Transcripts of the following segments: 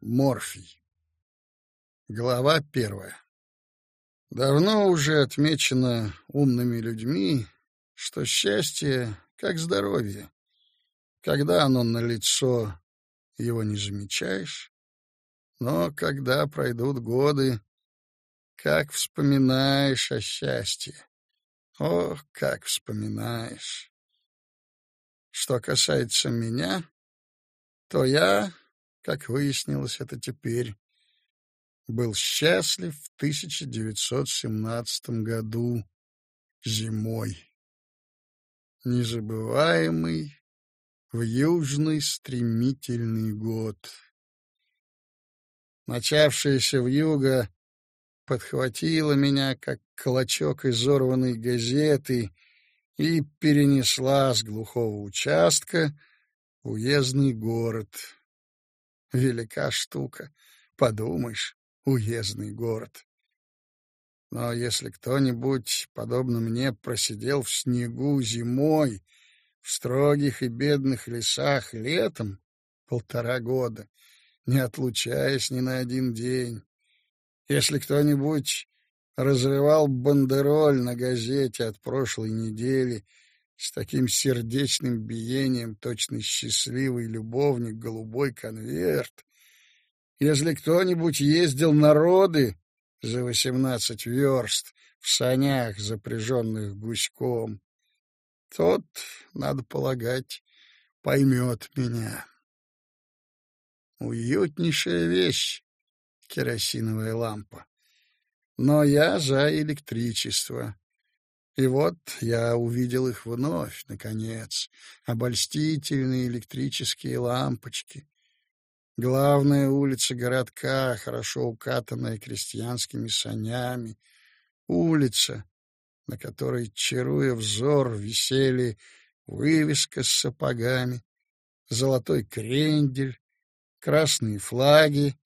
Морфий. Глава первая. Давно уже отмечено умными людьми, что счастье как здоровье. Когда оно налицо, его не замечаешь, но когда пройдут годы, как вспоминаешь о счастье. Ох, как вспоминаешь. Что касается меня, то я как выяснилось это теперь, был счастлив в 1917 году зимой. Незабываемый в южный стремительный год. Начавшаяся в юго подхватила меня, как клочок изорванной газеты, и перенесла с глухого участка в уездный город — Велика штука. Подумаешь, уездный город. Но если кто-нибудь, подобно мне, просидел в снегу зимой, в строгих и бедных лесах летом полтора года, не отлучаясь ни на один день, если кто-нибудь разрывал бандероль на газете от прошлой недели с таким сердечным биением, точно счастливый любовник, голубой конверт. Если кто-нибудь ездил на роды за восемнадцать верст в санях, запряженных гуськом, тот, надо полагать, поймет меня. Уютнейшая вещь — керосиновая лампа. Но я за электричество. И вот я увидел их вновь, наконец, обольстительные электрические лампочки. Главная улица городка, хорошо укатанная крестьянскими санями, улица, на которой, чаруя взор, висели вывеска с сапогами, золотой крендель, красные флаги,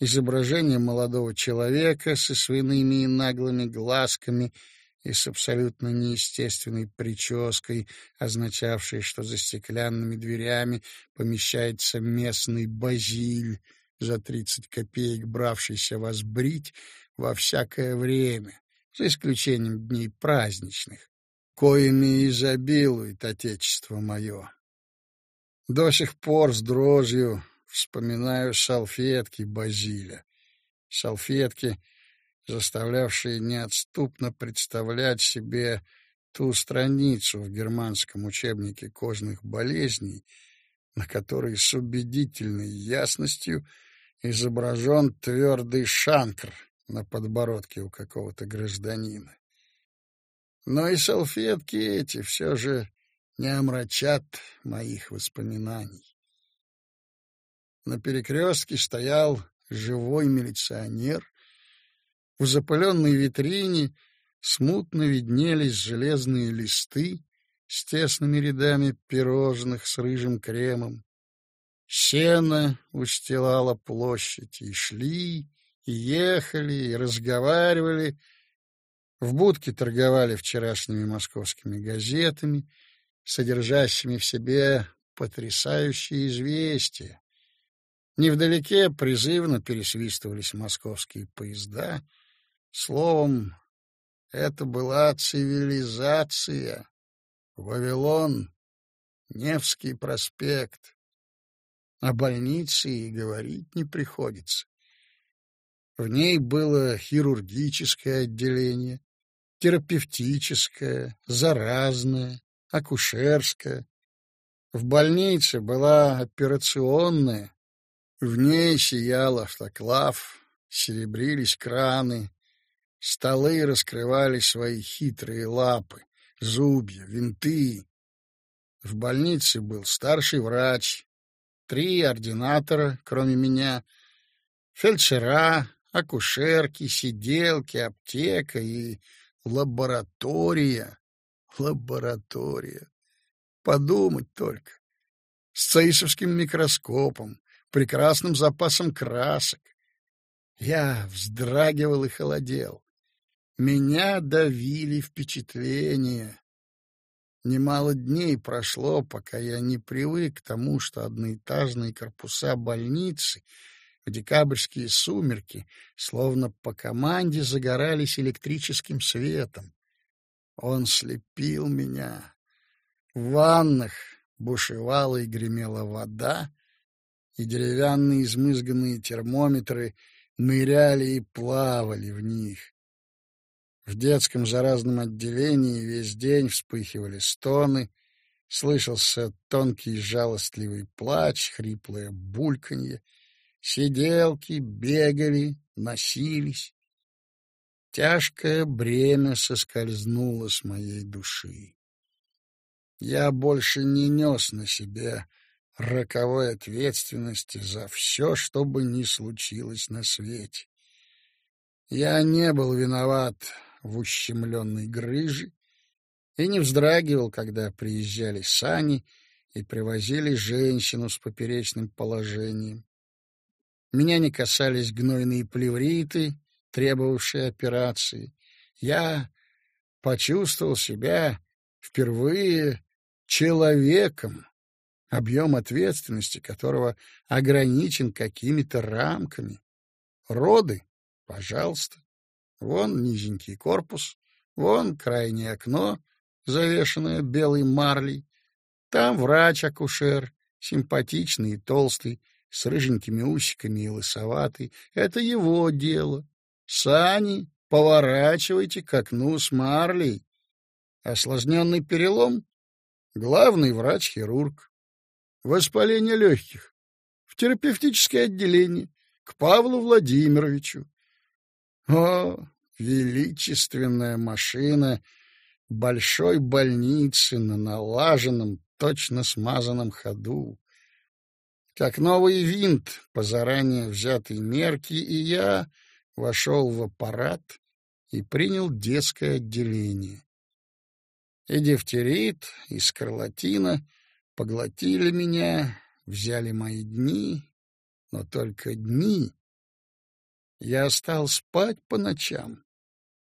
изображение молодого человека со свиными и наглыми глазками — и с абсолютно неестественной прической, означавшей, что за стеклянными дверями помещается местный базиль, за тридцать копеек бравшийся вас брить во всякое время, за исключением дней праздничных, коими изобилует Отечество мое. До сих пор с дрожью вспоминаю салфетки Базиля. Салфетки — заставлявшие неотступно представлять себе ту страницу в германском учебнике кожных болезней, на которой с убедительной ясностью изображен твердый шанкр на подбородке у какого-то гражданина. Но и салфетки эти все же не омрачат моих воспоминаний. На перекрестке стоял живой милиционер в запыленной витрине смутно виднелись железные листы с тесными рядами пирожных с рыжим кремом. Сено устилало площадь, и шли, и ехали, и разговаривали. В будке торговали вчерашними московскими газетами, содержащими в себе потрясающие известия. Невдалеке призывно пересвистывались московские поезда — Словом, это была цивилизация. Вавилон, Невский проспект. О больнице и говорить не приходится. В ней было хирургическое отделение, терапевтическое, заразное, акушерское. В больнице была операционная. В ней сиял автоклав, серебрились краны, Столы раскрывали свои хитрые лапы, зубья, винты. В больнице был старший врач, три ординатора, кроме меня, фельдшера, акушерки, сиделки, аптека и лаборатория. Лаборатория. Подумать только. С цейсовским микроскопом, прекрасным запасом красок. Я вздрагивал и холодел. Меня давили впечатления. Немало дней прошло, пока я не привык к тому, что одноэтажные корпуса больницы в декабрьские сумерки словно по команде загорались электрическим светом. Он слепил меня. В ваннах бушевала и гремела вода, и деревянные измызганные термометры ныряли и плавали в них. В детском заразном отделении весь день вспыхивали стоны, слышался тонкий жалостливый плач, хриплое бульканье. Сиделки бегали, носились. Тяжкое бремя соскользнуло с моей души. Я больше не нес на себе роковой ответственности за все, что бы ни случилось на свете. Я не был виноват в ущемленной грыже и не вздрагивал, когда приезжали сани и привозили женщину с поперечным положением. Меня не касались гнойные плевриты, требовавшие операции. Я почувствовал себя впервые человеком, объем ответственности которого ограничен какими-то рамками. Роды, пожалуйста. Вон низенький корпус, вон крайнее окно, завешенное белой марлей. Там врач-акушер, симпатичный и толстый, с рыженькими усиками и лысоватый. Это его дело. Сани, поворачивайте к окну с марлей. Осложненный перелом — главный врач-хирург. Воспаление легких — в терапевтическое отделение, к Павлу Владимировичу. О, величественная машина большой больницы на налаженном, точно смазанном ходу. Как новый винт по заранее взятой мерке, и я вошел в аппарат и принял детское отделение. И дифтерит, и скарлатина поглотили меня, взяли мои дни, но только дни, я стал спать по ночам,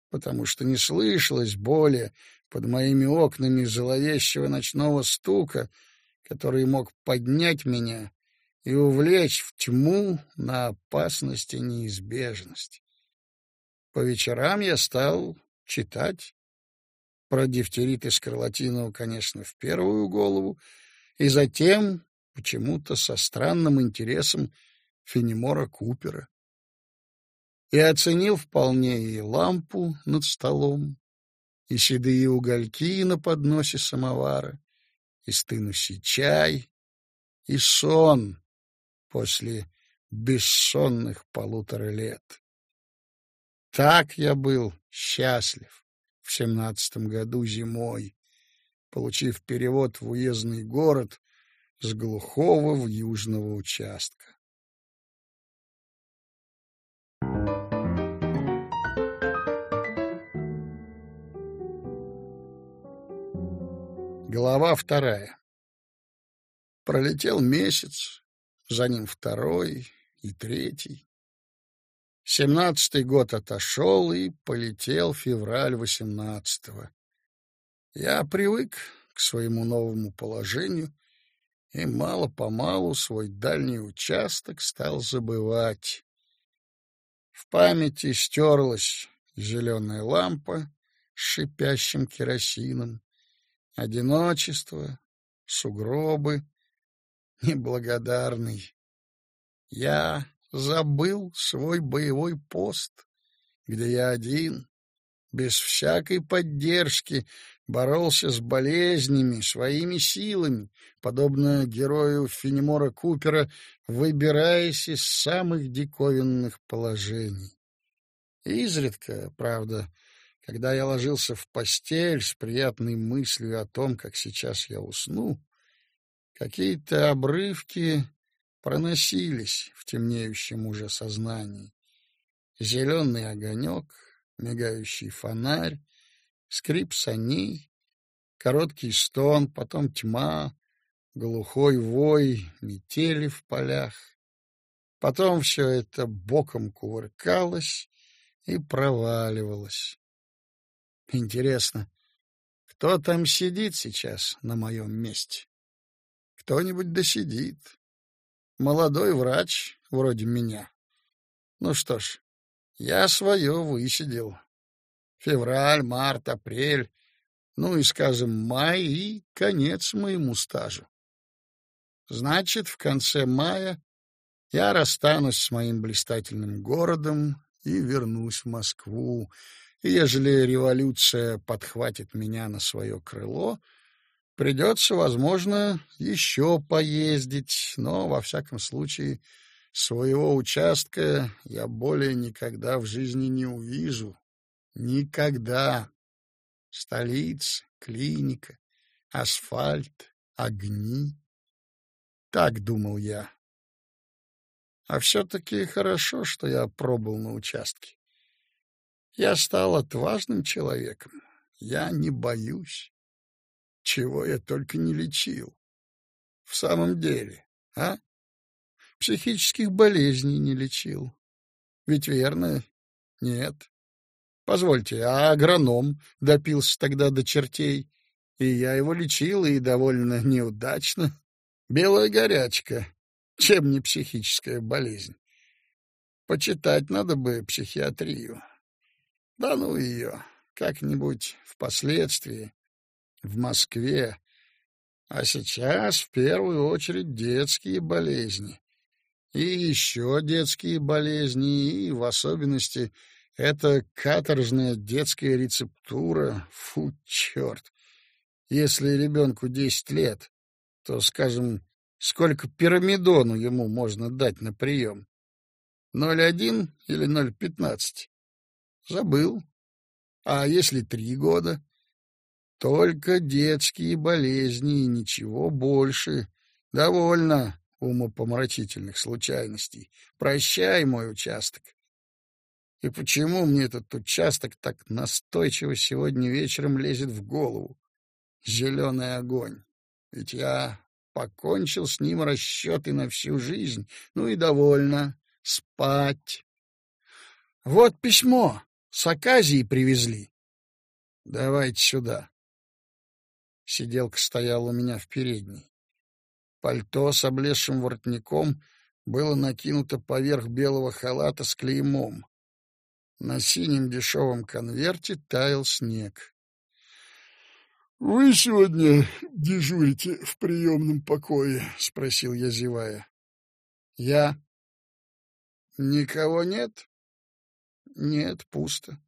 потому что не слышалось боли под моими окнами зловещего ночного стука, который мог поднять меня и увлечь в тьму на опасности неизбежности. По вечерам я стал читать про дифтерит и скарлатину, конечно, в первую голову, и затем почему-то со странным интересом Фенемора Купера и оценил вполне и лампу над столом, и седые угольки на подносе самовара, и стынущий чай, и сон после бессонных полутора лет. Так я был счастлив в семнадцатом году зимой, получив перевод в уездный город с глухого в южного участка. Глава вторая. Пролетел месяц, за ним второй и третий. Семнадцатый год отошел, и полетел февраль восемнадцатого. Я привык к своему новому положению и мало-помалу свой дальний участок стал забывать. В памяти стерлась зеленая лампа с шипящим керосином, одиночество, сугробы, неблагодарный. Я забыл свой боевой пост, где я один, без всякой поддержки, боролся с болезнями своими силами, подобно герою Фенемора Купера, выбираясь из самых диковинных положений. Изредка, правда, когда я ложился в постель с приятной мыслью о том, как сейчас я усну, какие-то обрывки проносились в темнеющем уже сознании. Зеленый огонек, мигающий фонарь, скрип саней, короткий стон, потом тьма, глухой вой, метели в полях. Потом все это боком кувыркалось и проваливалось Интересно, кто там сидит сейчас на моем месте? Кто-нибудь досидит. Молодой врач, вроде меня. Ну что ж, я свое высидел. Февраль, март, апрель, ну и, скажем, май и конец моему стажу. Значит, в конце мая я расстанусь с моим блистательным городом и вернусь в Москву. И ежели революция подхватит меня на свое крыло, придется, возможно, еще поездить, но, во всяком случае, своего участка я более никогда в жизни не увижу. Никогда. Столица, клиника, асфальт, огни. Так думал я. А все-таки хорошо, что я пробыл на участке. Я стал отважным человеком. Я не боюсь. Чего я только не лечил. В самом деле, а? Психических болезней не лечил. Ведь верно? Нет. Позвольте, а агроном допился тогда до чертей, и я его лечил, и довольно неудачно. Белая горячка. Чем не психическая болезнь? Почитать надо бы психиатрию. Да ну ее, как-нибудь впоследствии, в Москве. А сейчас в первую очередь детские болезни. И еще детские болезни, и в особенности эта каторжная детская рецептура. Фу, черт! Если ребенку десять лет, то, скажем, сколько пирамидону ему можно дать на прием? Ноль один или ноль пятнадцать? Забыл. А если три года? Только детские болезни и ничего больше. Довольно умопомрачительных случайностей. Прощай, мой участок. И почему мне этот участок так настойчиво сегодня вечером лезет в голову? Зеленый огонь. Ведь я покончил с ним расчеты на всю жизнь. Ну и довольно. Спать. Вот письмо. С Аказии привезли. Давайте сюда. Сиделка стояла у меня в передней. Пальто с облезшим воротником было накинуто поверх белого халата с клеймом. На синем дешевом конверте таял снег. — Вы сегодня дежурите в приемном покое? — спросил я, зевая. — Я. — Никого нет? Нет, пусто.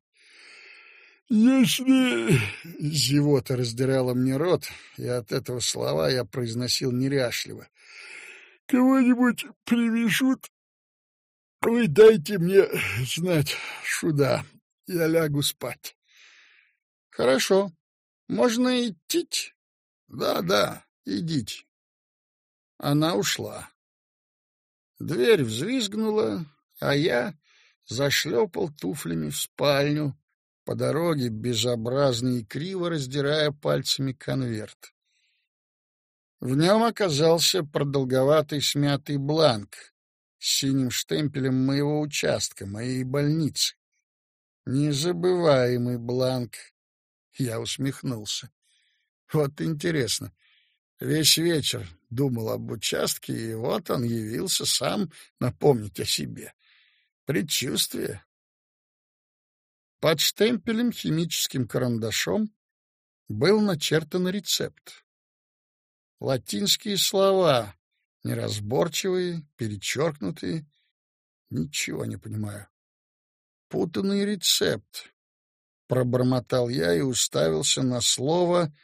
Если зевота раздирала мне рот, и от этого слова я произносил неряшливо. Кого-нибудь привяжут, вы дайте мне знать сюда. Я лягу спать. Хорошо. Можно идти? Да, да, идите. Она ушла. Дверь взвизгнула, а я зашлепал туфлями в спальню, по дороге безобразно и криво раздирая пальцами конверт. В нем оказался продолговатый смятый бланк с синим штемпелем моего участка, моей больницы. Незабываемый бланк. Я усмехнулся. Вот интересно. Весь вечер думал об участке, и вот он явился сам напомнить о себе. Предчувствие. Под штемпелем химическим карандашом был начертан рецепт. Латинские слова, неразборчивые, перечеркнутые. Ничего не понимаю. Путанный рецепт. Пробормотал я и уставился на слово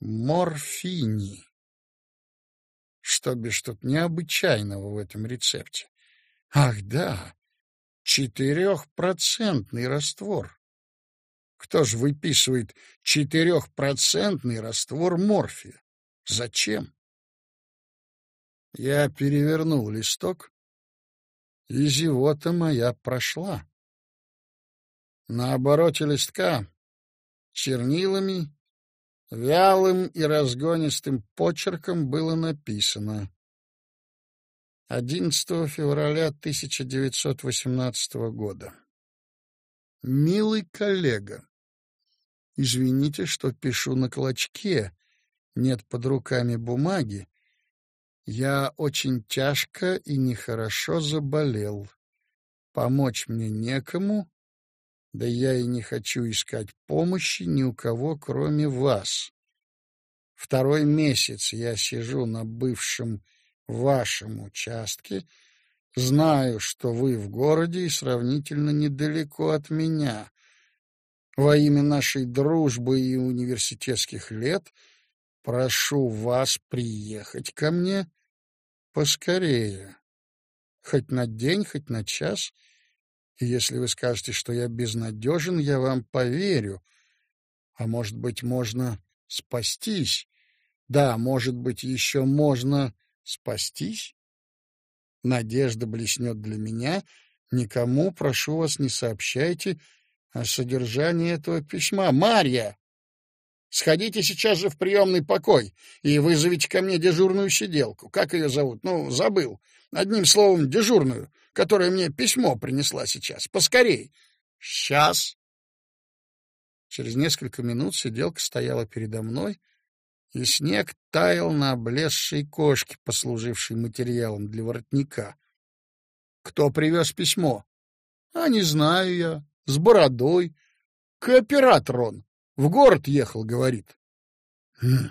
«морфини». Что бишь тут необычайного в этом рецепте? Ах, да, четырехпроцентный раствор. Кто ж выписывает четырехпроцентный раствор морфия? Зачем? Я перевернул листок, и зевота моя прошла. На обороте листка чернилами, вялым и разгонистым почерком было написано 11 февраля 1918 года. Милый коллега, Извините, что пишу на клочке. Нет под руками бумаги. Я очень тяжко и нехорошо заболел. Помочь мне некому, да я и не хочу искать помощи ни у кого, кроме вас. Второй месяц я сижу на бывшем вашем участке, знаю, что вы в городе и сравнительно недалеко от меня. Во имя нашей дружбы и университетских лет прошу вас приехать ко мне поскорее. Хоть на день, хоть на час. И если вы скажете, что я безнадежен, я вам поверю. А может быть, можно спастись? Да, может быть, еще можно спастись? Надежда блеснет для меня. Никому, прошу вас, не сообщайте о содержании этого письма. Марья! Сходите сейчас же в приемный покой и вызовите ко мне дежурную сиделку. Как ее зовут? Ну, забыл. Одним словом, дежурную, которая мне письмо принесла сейчас. Поскорей. Сейчас. Через несколько минут сиделка стояла передо мной, и снег таял на облезшей кошке, послужившей материалом для воротника. Кто привез письмо? А не знаю я. С бородой. Кооператор он. В город ехал, говорит. Хм.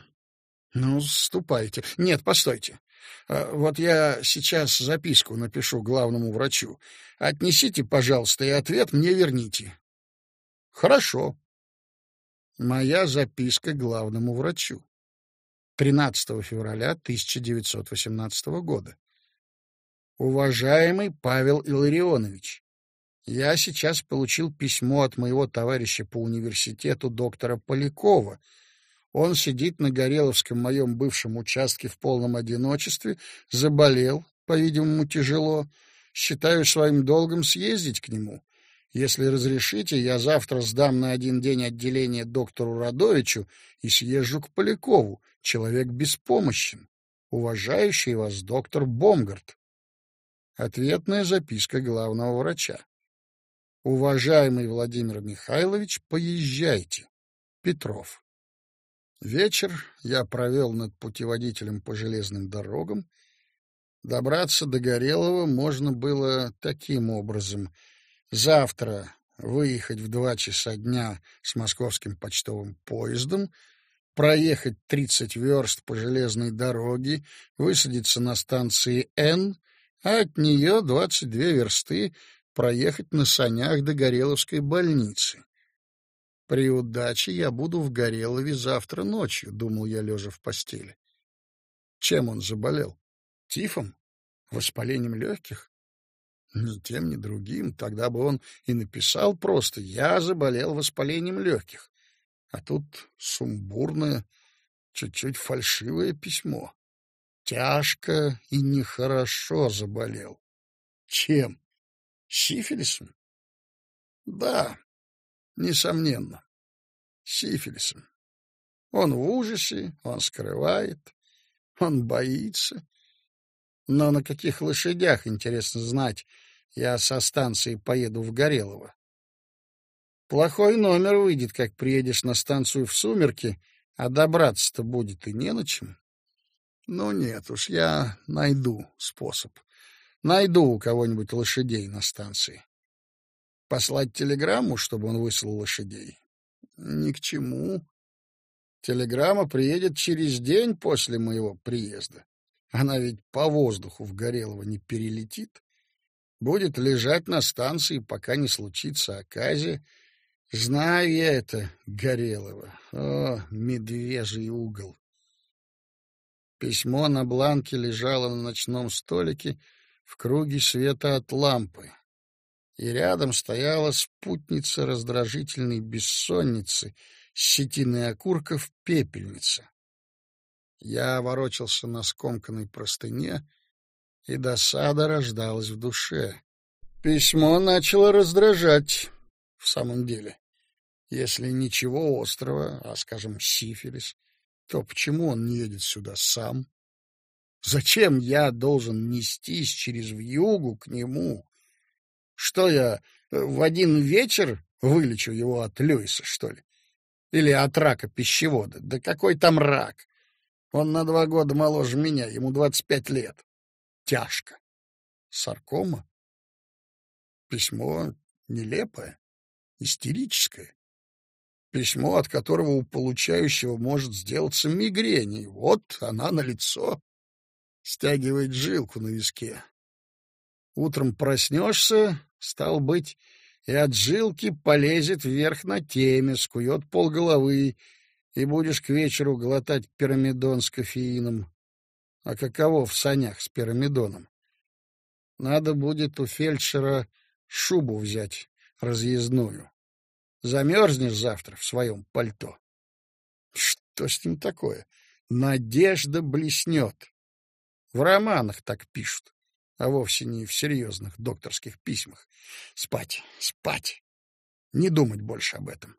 Ну, ступайте. Нет, постойте. А, вот я сейчас записку напишу главному врачу. Отнесите, пожалуйста, и ответ мне верните. Хорошо. Моя записка главному врачу. 13 февраля 1918 года. Уважаемый Павел Илларионович, я сейчас получил письмо от моего товарища по университету доктора Полякова. Он сидит на Гореловском моем бывшем участке в полном одиночестве, заболел, по-видимому, тяжело. Считаю своим долгом съездить к нему. Если разрешите, я завтра сдам на один день отделение доктору Радовичу и съезжу к Полякову, человек беспомощен, уважающий вас доктор Бомгард. Ответная записка главного врача. Уважаемый Владимир Михайлович, поезжайте. Петров. Вечер я провел над путеводителем по железным дорогам. Добраться до Горелого можно было таким образом. Завтра выехать в два часа дня с московским почтовым поездом, проехать 30 верст по железной дороге, высадиться на станции Н, а от нее 22 версты проехать на санях до Гореловской больницы. При удаче я буду в Горелове завтра ночью, думал я, лежа в постели. Чем он заболел? Тифом? Воспалением легких? Ни тем, ни другим. Тогда бы он и написал просто «Я заболел воспалением легких». А тут сумбурное, чуть-чуть фальшивое письмо. Тяжко и нехорошо заболел. Чем? Сифилисом? Да, несомненно, сифилисом. Он в ужасе, он скрывает, он боится. Но на каких лошадях, интересно знать, я со станции поеду в Горелово? Плохой номер выйдет, как приедешь на станцию в сумерки, а добраться-то будет и не на чем. Ну нет уж, я найду способ. Найду у кого-нибудь лошадей на станции. Послать телеграмму, чтобы он выслал лошадей? Ни к чему. Телеграмма приедет через день после моего приезда. Она ведь по воздуху в Горелово не перелетит. Будет лежать на станции, пока не случится оказия, Знаю я это, Горелого. О, медвежий угол. Письмо на бланке лежало на ночном столике в круге света от лампы. И рядом стояла спутница раздражительной бессонницы, щетиной окурков пепельница. Я ворочался на скомканной простыне, и досада рождалась в душе. Письмо начало раздражать в самом деле. Если ничего острого, а, скажем, сифилис, то почему он не едет сюда сам? Зачем я должен нестись через вьюгу к нему? Что я, э, в один вечер вылечу его от Льюиса, что ли? Или от рака пищевода. Да какой там рак? Он на два года моложе меня, ему двадцать пять лет. Тяжко. Саркома? Письмо нелепое, истерическое. Письмо, от которого у получающего может сделаться мигрень. И вот она на лицо стягивает жилку на виске. Утром проснешься, стал быть, и от жилки полезет вверх на теме, скует полголовы, и будешь к вечеру глотать пирамидон с кофеином. А каково в санях с пирамидоном? Надо будет у фельдшера шубу взять разъездную. Замерзнешь завтра в своем пальто. Что с ним такое? Надежда блеснет. В романах так пишут, а вовсе не в серьезных докторских письмах. Спать, спать. Не думать больше об этом.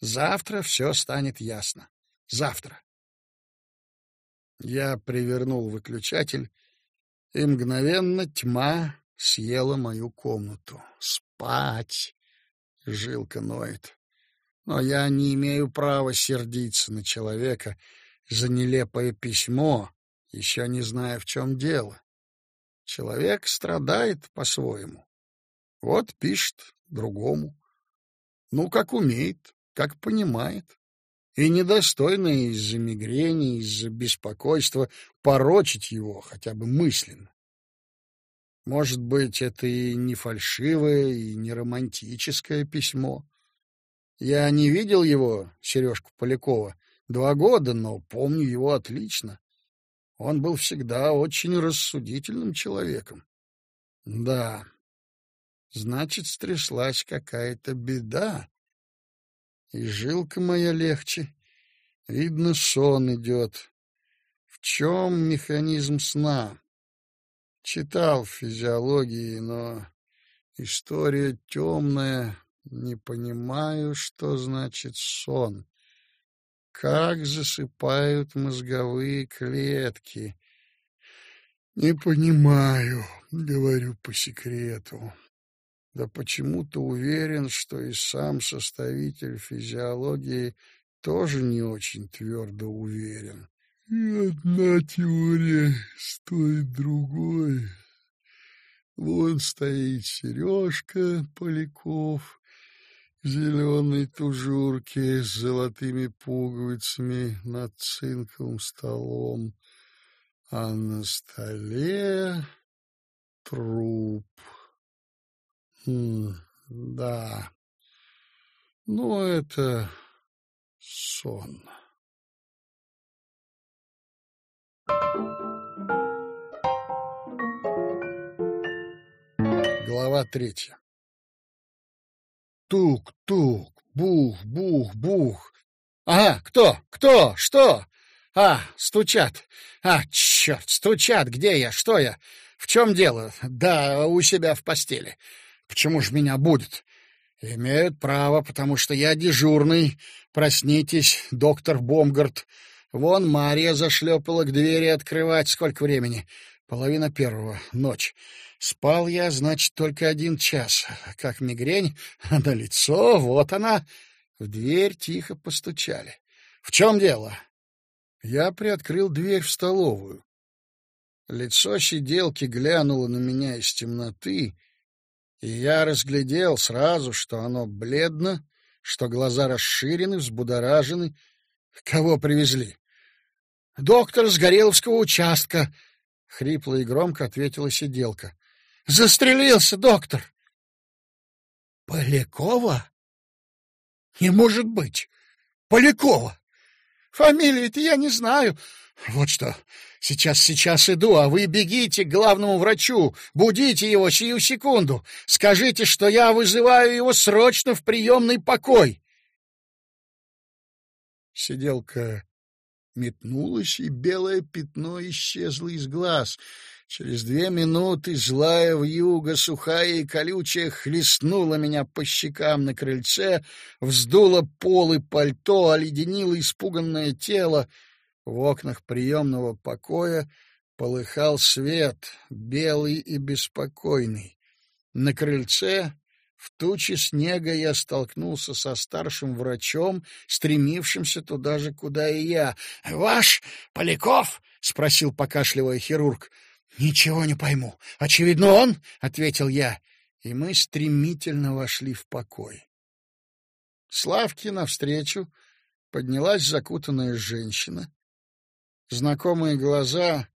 Завтра все станет ясно. Завтра. Я привернул выключатель, и мгновенно тьма съела мою комнату. Спать. Жилка ноет. Но я не имею права сердиться на человека за нелепое письмо, еще не зная, в чем дело. Человек страдает по-своему. Вот пишет другому. Ну, как умеет, как понимает. И недостойно из-за мигрени, из-за беспокойства порочить его хотя бы мысленно. Может быть, это и не фальшивое, и не романтическое письмо. Я не видел его, Сережку Полякова, два года, но помню его отлично. Он был всегда очень рассудительным человеком. Да, значит, стряслась какая-то беда. И жилка моя легче. Видно, сон идет. В чем механизм сна? Читал в физиологии, но история темная. Не понимаю, что значит сон. Как засыпают мозговые клетки. Не понимаю, говорю по секрету. Да почему-то уверен, что и сам составитель физиологии тоже не очень твердо уверен. И одна теория стоит другой. Вон стоит Сережка Поляков зеленой тужурке с золотыми пуговицами над цинковым столом, а на столе труп. М да, ну это сон. Глава третья. Тук-тук, бух-бух-бух. Ага, кто? Кто? Что? А, стучат. А, черт, стучат. Где я? Что я? В чем дело? Да, у себя в постели. Почему ж меня будет? Имеют право, потому что я дежурный. Проснитесь, доктор Бомгард. Вон Мария зашлепала к двери открывать. Сколько времени? Половина первого. Ночь. Спал я, значит, только один час. Как мигрень, на лицо, вот она. В дверь тихо постучали. В чем дело? Я приоткрыл дверь в столовую. Лицо сиделки глянуло на меня из темноты, и я разглядел сразу, что оно бледно, что глаза расширены, взбудоражены. Кого привезли? Доктор с Гореловского участка, хрипло и громко ответила сиделка. Застрелился доктор. Полякова? Не может быть. Полякова. Фамилии-то я не знаю. Вот что. Сейчас, сейчас иду, а вы бегите к главному врачу, будите его сию секунду. Скажите, что я вызываю его срочно в приемный покой. Сиделка метнулась, и белое пятно исчезло из глаз. Через две минуты злая вьюга, сухая и колючая, хлестнула меня по щекам на крыльце, вздула полы пальто, оледенила испуганное тело. В окнах приемного покоя полыхал свет, белый и беспокойный. На крыльце В туче снега я столкнулся со старшим врачом, стремившимся туда же, куда и я. — Ваш Поляков? — спросил, покашливая хирург. — Ничего не пойму. Очевидно, он, — ответил я. И мы стремительно вошли в покой. Славке навстречу поднялась закутанная женщина. Знакомые глаза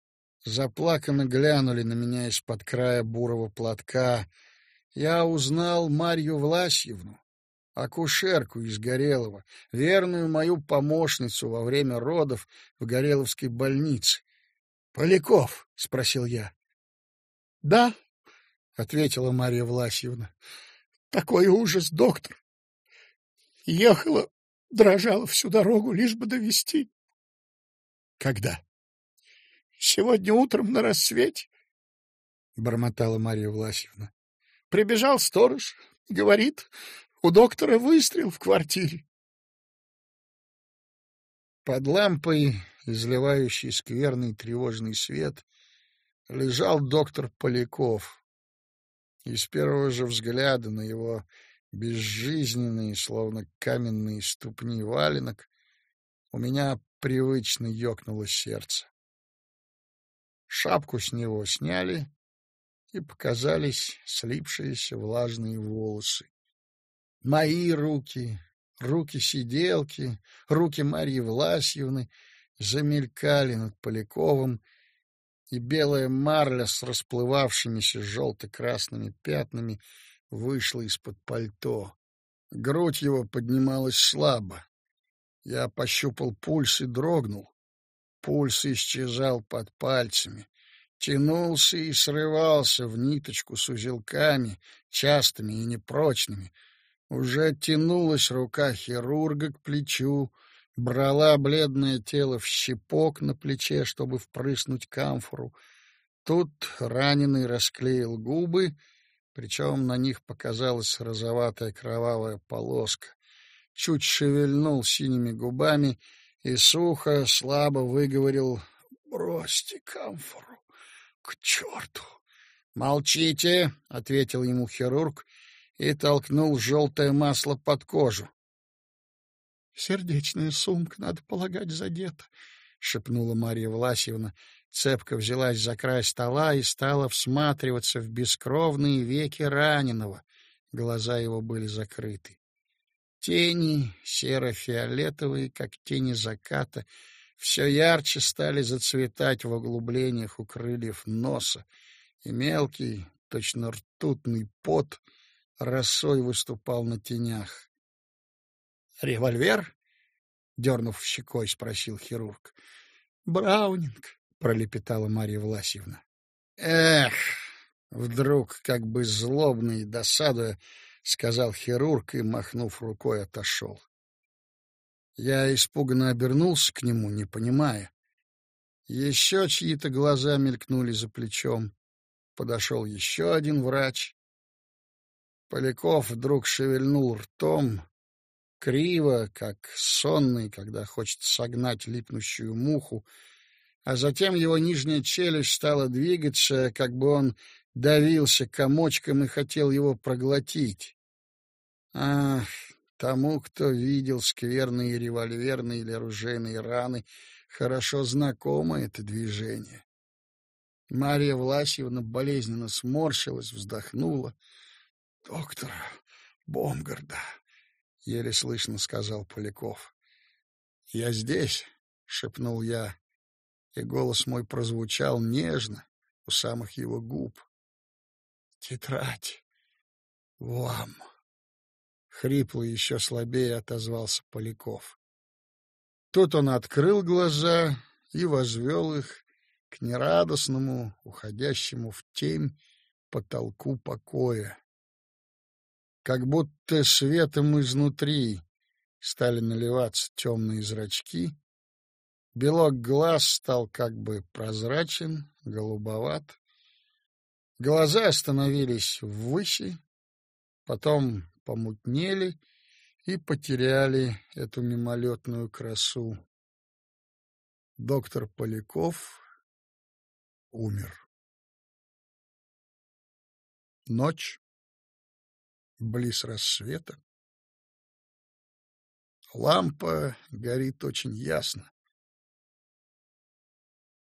заплаканно глянули на меня из-под края бурого платка — я узнал Марью Власьевну, акушерку из Горелого, верную мою помощницу во время родов в Гореловской больнице. «Поляков?» — спросил я. «Да», — ответила Марья Власьевна. «Такой ужас, доктор! Ехала, дрожала всю дорогу, лишь бы довести. «Когда?» «Сегодня утром на рассвете», — бормотала Марья Власьевна. Прибежал сторож, говорит, у доктора выстрел в квартире. Под лампой, изливающей скверный тревожный свет, лежал доктор Поляков. И с первого же взгляда на его безжизненные, словно каменные ступни валенок, у меня привычно ёкнуло сердце. Шапку с него сняли, и показались слипшиеся влажные волосы. Мои руки, руки сиделки, руки Марьи Власьевны замелькали над Поляковым, и белая марля с расплывавшимися желто-красными пятнами вышла из-под пальто. Грудь его поднималась слабо. Я пощупал пульс и дрогнул. Пульс исчезал под пальцами тянулся и срывался в ниточку с узелками, частыми и непрочными. Уже тянулась рука хирурга к плечу, брала бледное тело в щепок на плече, чтобы впрыснуть камфору. Тут раненый расклеил губы, причем на них показалась розоватая кровавая полоска. Чуть шевельнул синими губами и сухо, слабо выговорил «Бросьте камфору». К черту! Молчите, ответил ему хирург и толкнул желтое масло под кожу. Сердечная сумка, надо полагать, задета, шепнула Марья Власьевна. Цепко взялась за край стола и стала всматриваться в бескровные веки раненого. Глаза его были закрыты. Тени, серо-фиолетовые, как тени заката, все ярче стали зацветать в углублениях у крыльев носа, и мелкий, точно ртутный пот росой выступал на тенях. «Револьвер?» — дернув щекой, спросил хирург. «Браунинг», — пролепетала Марья Власьевна. «Эх!» — вдруг, как бы злобно и досадуя, сказал хирург и, махнув рукой, отошел. Я испуганно обернулся к нему, не понимая. Еще чьи-то глаза мелькнули за плечом. Подошел еще один врач. Поляков вдруг шевельнул ртом, криво, как сонный, когда хочет согнать липнущую муху, а затем его нижняя челюсть стала двигаться, как бы он давился комочком и хотел его проглотить. Ах, Тому, кто видел скверные револьверные или оружейные раны, хорошо знакомо это движение. Мария Власьевна болезненно сморщилась, вздохнула. — Доктор Бомгарда, — еле слышно сказал Поляков. — Я здесь, — шепнул я, и голос мой прозвучал нежно у самых его губ. — Тетрадь вам. Хрипло еще слабее отозвался Поляков. Тут он открыл глаза и возвел их к нерадостному, уходящему в тень потолку покоя. Как будто светом изнутри стали наливаться темные зрачки, белок глаз стал как бы прозрачен, голубоват. Глаза остановились ввыси, потом помутнели и потеряли эту мимолетную красу. Доктор Поляков умер. Ночь. Близ рассвета. Лампа горит очень ясно,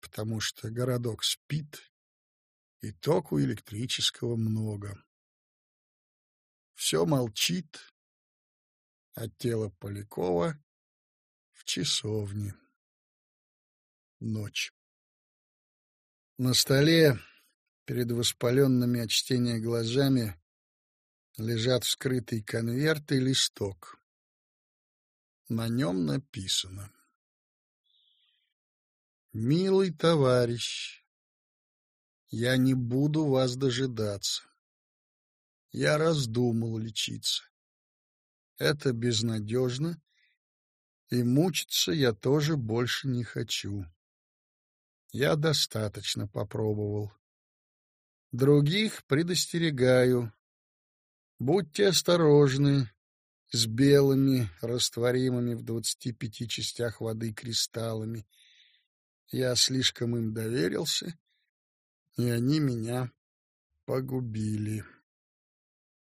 потому что городок спит, и току электрического много. Все молчит, а тело Полякова в часовне. Ночь. На столе, перед воспаленными от чтения глазами, лежат вскрытый конверт и листок. На нем написано «Милый товарищ, я не буду вас дожидаться. Я раздумал лечиться. Это безнадежно, и мучиться я тоже больше не хочу. Я достаточно попробовал. Других предостерегаю. Будьте осторожны с белыми, растворимыми в двадцати пяти частях воды кристаллами. Я слишком им доверился, и они меня погубили.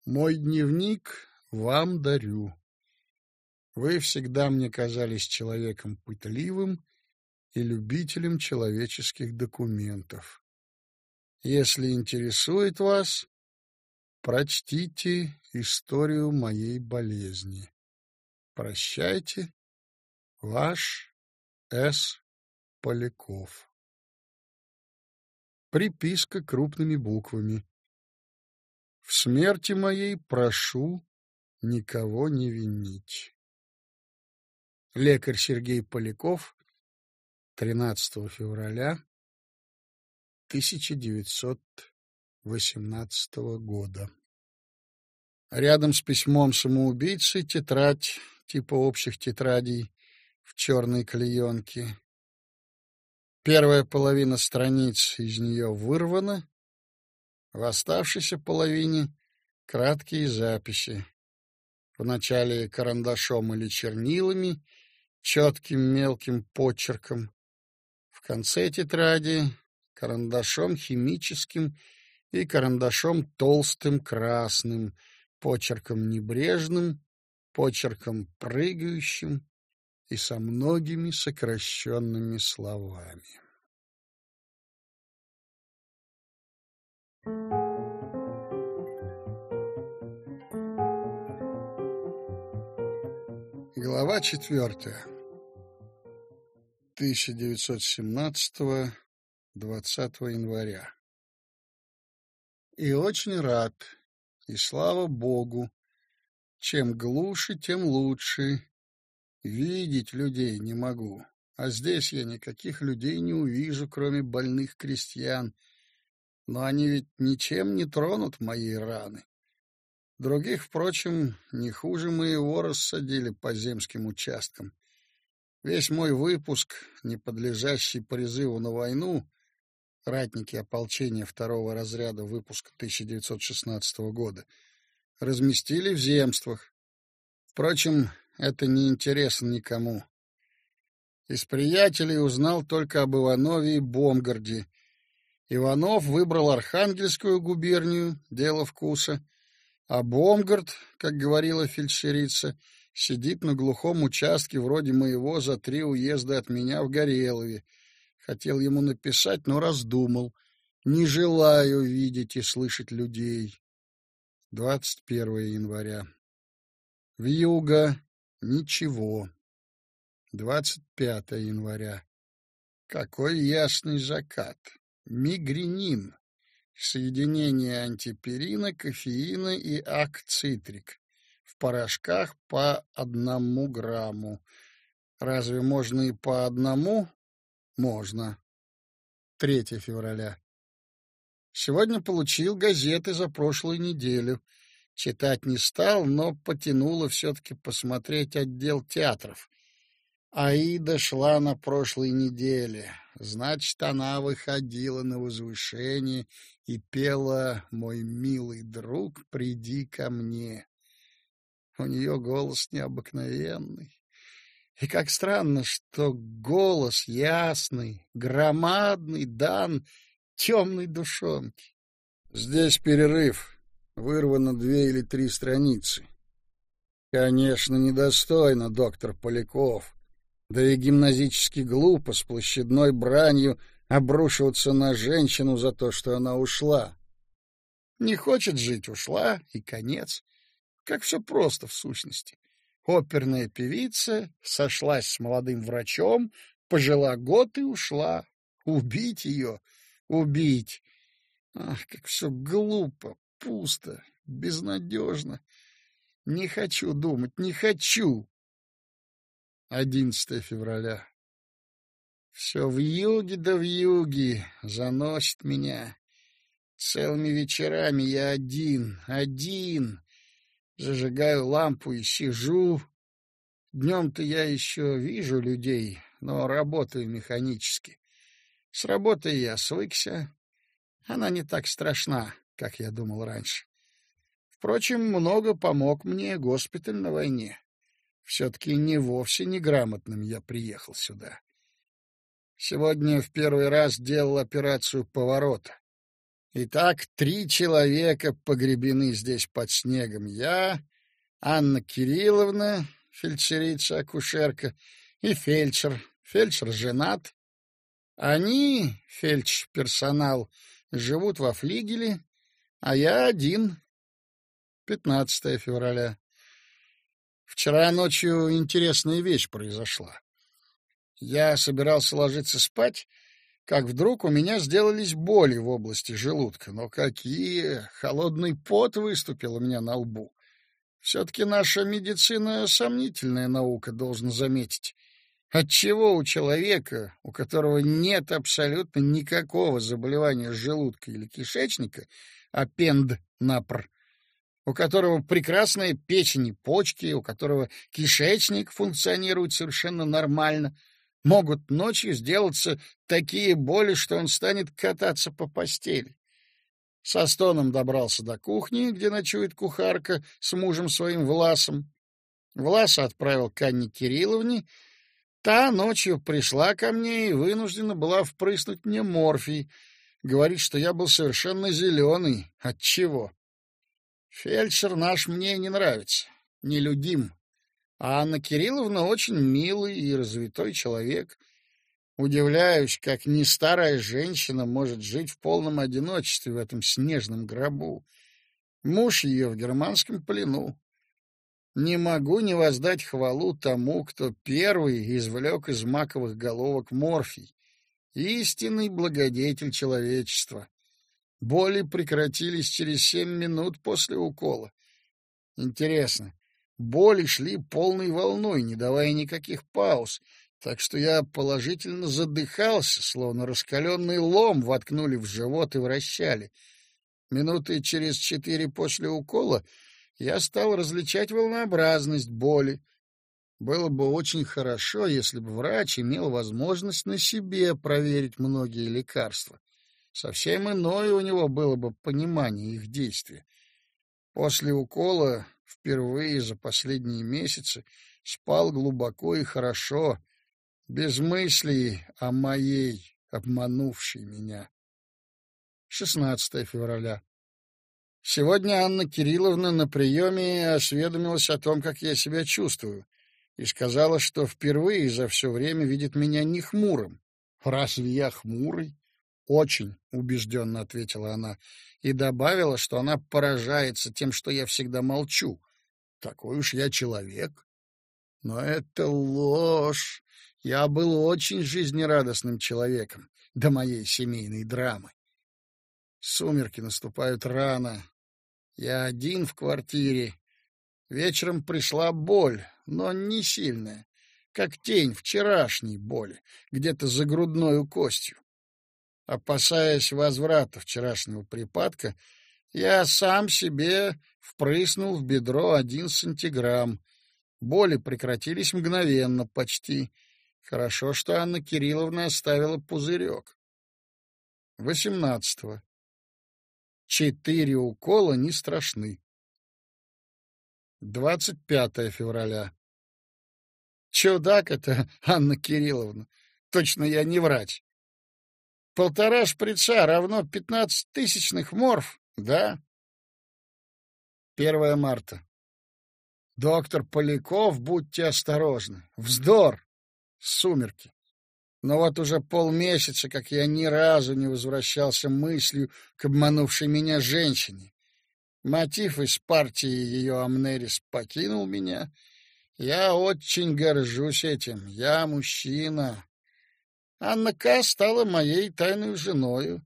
Мой дневник вам дарю. Вы всегда мне казались человеком пытливым и любителем человеческих документов. Если интересует вас, прочтите историю моей болезни. Прощайте, ваш С. Поляков. Приписка крупными буквами. В смерти моей прошу никого не винить. Лекарь Сергей Поляков 13 февраля 1918 года. Рядом с письмом самоубийцы тетрадь типа общих тетрадей в черной клеенке. Первая половина страниц из нее вырвана, в оставшейся половине краткие записи. Вначале карандашом или чернилами, четким мелким почерком, в конце тетради карандашом химическим и карандашом толстым красным, почерком небрежным, почерком прыгающим и со многими сокращенными словами. Глава четвертая. 1917-20 января. И очень рад, и слава Богу, чем глуше, тем лучше. Видеть людей не могу, а здесь я никаких людей не увижу, кроме больных крестьян. Но они ведь ничем не тронут моей раны. Других, впрочем, не хуже моего рассадили по земским участкам. Весь мой выпуск, не подлежащий призыву на войну, ратники ополчения второго разряда выпуска 1916 года, разместили в земствах. Впрочем, это не интересно никому. Из приятелей узнал только об Иванове и Бомгарде. Иванов выбрал Архангельскую губернию, дело вкуса, а Бомгард, как говорила фельдшерица, Сидит на глухом участке вроде моего за три уезда от меня в Горелове. Хотел ему написать, но раздумал. Не желаю видеть и слышать людей. 21 января. В юга ничего. 25 января. Какой ясный закат. Мигренин. Соединение антиперина, кофеина и акцитрик порошках по одному грамму. Разве можно и по одному? Можно. 3 февраля. Сегодня получил газеты за прошлую неделю. Читать не стал, но потянуло все-таки посмотреть отдел театров. Аида шла на прошлой неделе. Значит, она выходила на возвышение и пела «Мой милый друг, приди ко мне». У нее голос необыкновенный. И как странно, что голос ясный, громадный, дан темной душонке. Здесь перерыв. Вырвано две или три страницы. Конечно, недостойно, доктор Поляков. Да и гимназически глупо с площадной бранью обрушиваться на женщину за то, что она ушла. Не хочет жить — ушла, и конец. Как все просто в сущности. Оперная певица сошлась с молодым врачом, пожила год и ушла. Убить ее, убить. Ах, как все глупо, пусто, безнадежно. Не хочу думать, не хочу. 11 февраля. Все в юге да в юге заносит меня. Целыми вечерами я один, один. Зажигаю лампу и сижу. Днем-то я еще вижу людей, но работаю механически. С работой я свыкся. Она не так страшна, как я думал раньше. Впрочем, много помог мне госпиталь на войне. Все-таки не вовсе неграмотным я приехал сюда. Сегодня в первый раз делал операцию поворота. Итак, три человека погребены здесь под снегом. Я, Анна Кирилловна, фельдшерица-акушерка, и фельдшер. Фельдшер женат. Они, фельдш-персонал, живут во флигеле, а я один. 15 февраля. Вчера ночью интересная вещь произошла. Я собирался ложиться спать, как вдруг у меня сделались боли в области желудка. Но какие! Холодный пот выступил у меня на лбу. Все-таки наша медицина — сомнительная наука, должен заметить. Отчего у человека, у которого нет абсолютно никакого заболевания желудка или кишечника, аппенд-напр, у которого прекрасная печень и почки, у которого кишечник функционирует совершенно нормально — могут ночью сделаться такие боли, что он станет кататься по постели. Со стоном добрался до кухни, где ночует кухарка с мужем своим Власом. Власа отправил к Анне Кирилловне. Та ночью пришла ко мне и вынуждена была впрыснуть мне морфий. Говорит, что я был совершенно зеленый. Отчего? Фельдшер наш мне не нравится, нелюдим. А Анна Кирилловна очень милый и развитой человек. Удивляюсь, как не старая женщина может жить в полном одиночестве в этом снежном гробу. Муж ее в германском плену. Не могу не воздать хвалу тому, кто первый извлек из маковых головок морфий. Истинный благодетель человечества. Боли прекратились через семь минут после укола. Интересно, Боли шли полной волной, не давая никаких пауз, так что я положительно задыхался, словно раскаленный лом воткнули в живот и вращали. Минуты через четыре после укола я стал различать волнообразность боли. Было бы очень хорошо, если бы врач имел возможность на себе проверить многие лекарства. Совсем иное у него было бы понимание их действия. После укола впервые за последние месяцы спал глубоко и хорошо, без мыслей о моей, обманувшей меня. 16 февраля. Сегодня Анна Кирилловна на приеме осведомилась о том, как я себя чувствую, и сказала, что впервые за все время видит меня не хмурым. Разве я хмурый? Очень, убежденно ответила она и добавила, что она поражается тем, что я всегда молчу. Такой уж я человек. Но это ложь. Я был очень жизнерадостным человеком до моей семейной драмы. Сумерки наступают рано. Я один в квартире. Вечером пришла боль, но не сильная, как тень вчерашней боли, где-то за грудной костью. Опасаясь возврата вчерашнего припадка, я сам себе впрыснул в бедро один сантиграмм. Боли прекратились мгновенно, почти. Хорошо, что Анна Кирилловна оставила пузырек. Восемнадцатого. Четыре укола не страшны. Двадцать пятое февраля. Чудак это, Анна Кирилловна. Точно я не врач. Полтора шприца равно пятнадцать тысячных морф, да? 1 марта. Доктор Поляков, будьте осторожны. Вздор. Сумерки. Но вот уже полмесяца, как я ни разу не возвращался мыслью к обманувшей меня женщине. Мотив из партии ее Амнерис покинул меня. Я очень горжусь этим. Я мужчина. Анна К. стала моей тайной женою.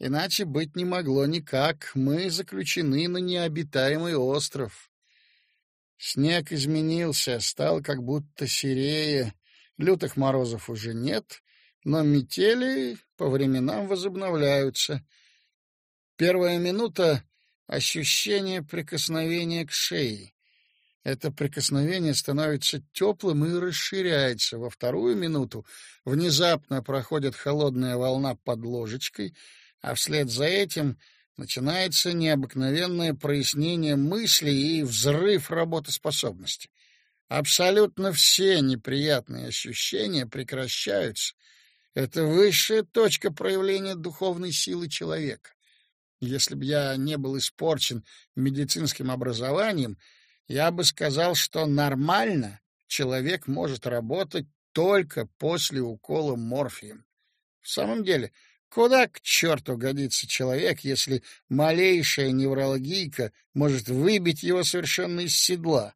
Иначе быть не могло никак. Мы заключены на необитаемый остров. Снег изменился, стал как будто серее. Лютых морозов уже нет, но метели по временам возобновляются. Первая минута — ощущение прикосновения к шее. Это прикосновение становится теплым и расширяется. Во вторую минуту внезапно проходит холодная волна под ложечкой, а вслед за этим начинается необыкновенное прояснение мысли и взрыв работоспособности. Абсолютно все неприятные ощущения прекращаются. Это высшая точка проявления духовной силы человека. Если бы я не был испорчен медицинским образованием, я бы сказал, что нормально человек может работать только после укола морфием. В самом деле, куда к черту годится человек, если малейшая неврологийка может выбить его совершенно из седла?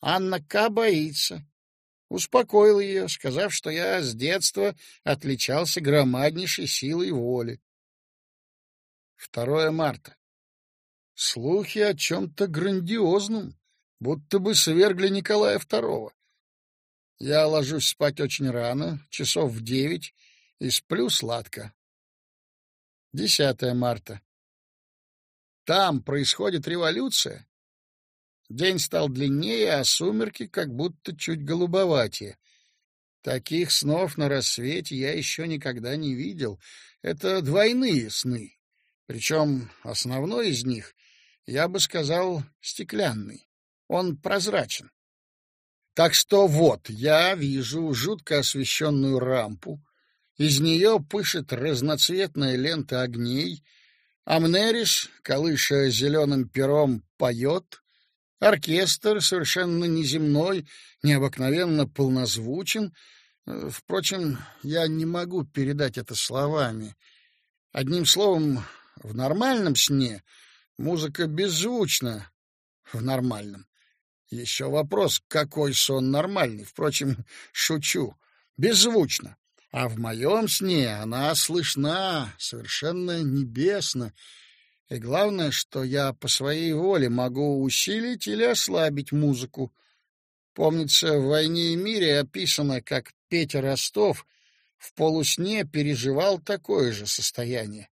Анна К. боится. Успокоил ее, сказав, что я с детства отличался громаднейшей силой воли. 2 марта. Слухи о чем-то грандиозном, будто бы свергли Николая II. Я ложусь спать очень рано, часов в девять, и сплю сладко. 10 марта. Там происходит революция, День стал длиннее, а сумерки как будто чуть голубоватее. Таких снов на рассвете я еще никогда не видел. Это двойные сны. Причем основной из них, я бы сказал, стеклянный. Он прозрачен. Так что вот, я вижу жутко освещенную рампу. Из нее пышет разноцветная лента огней. Амнериш, колыша зеленым пером, поет. Оркестр совершенно неземной, необыкновенно полнозвучен. Э, впрочем, я не могу передать это словами. Одним словом, в нормальном сне музыка беззвучна. В нормальном. Еще вопрос, какой сон нормальный. Впрочем, шучу. Беззвучно. А в моем сне она слышна, совершенно небесно, и главное, что я по своей воле могу усилить или ослабить музыку. Помнится, в «Войне и мире» описано, как Петя Ростов в полусне переживал такое же состояние.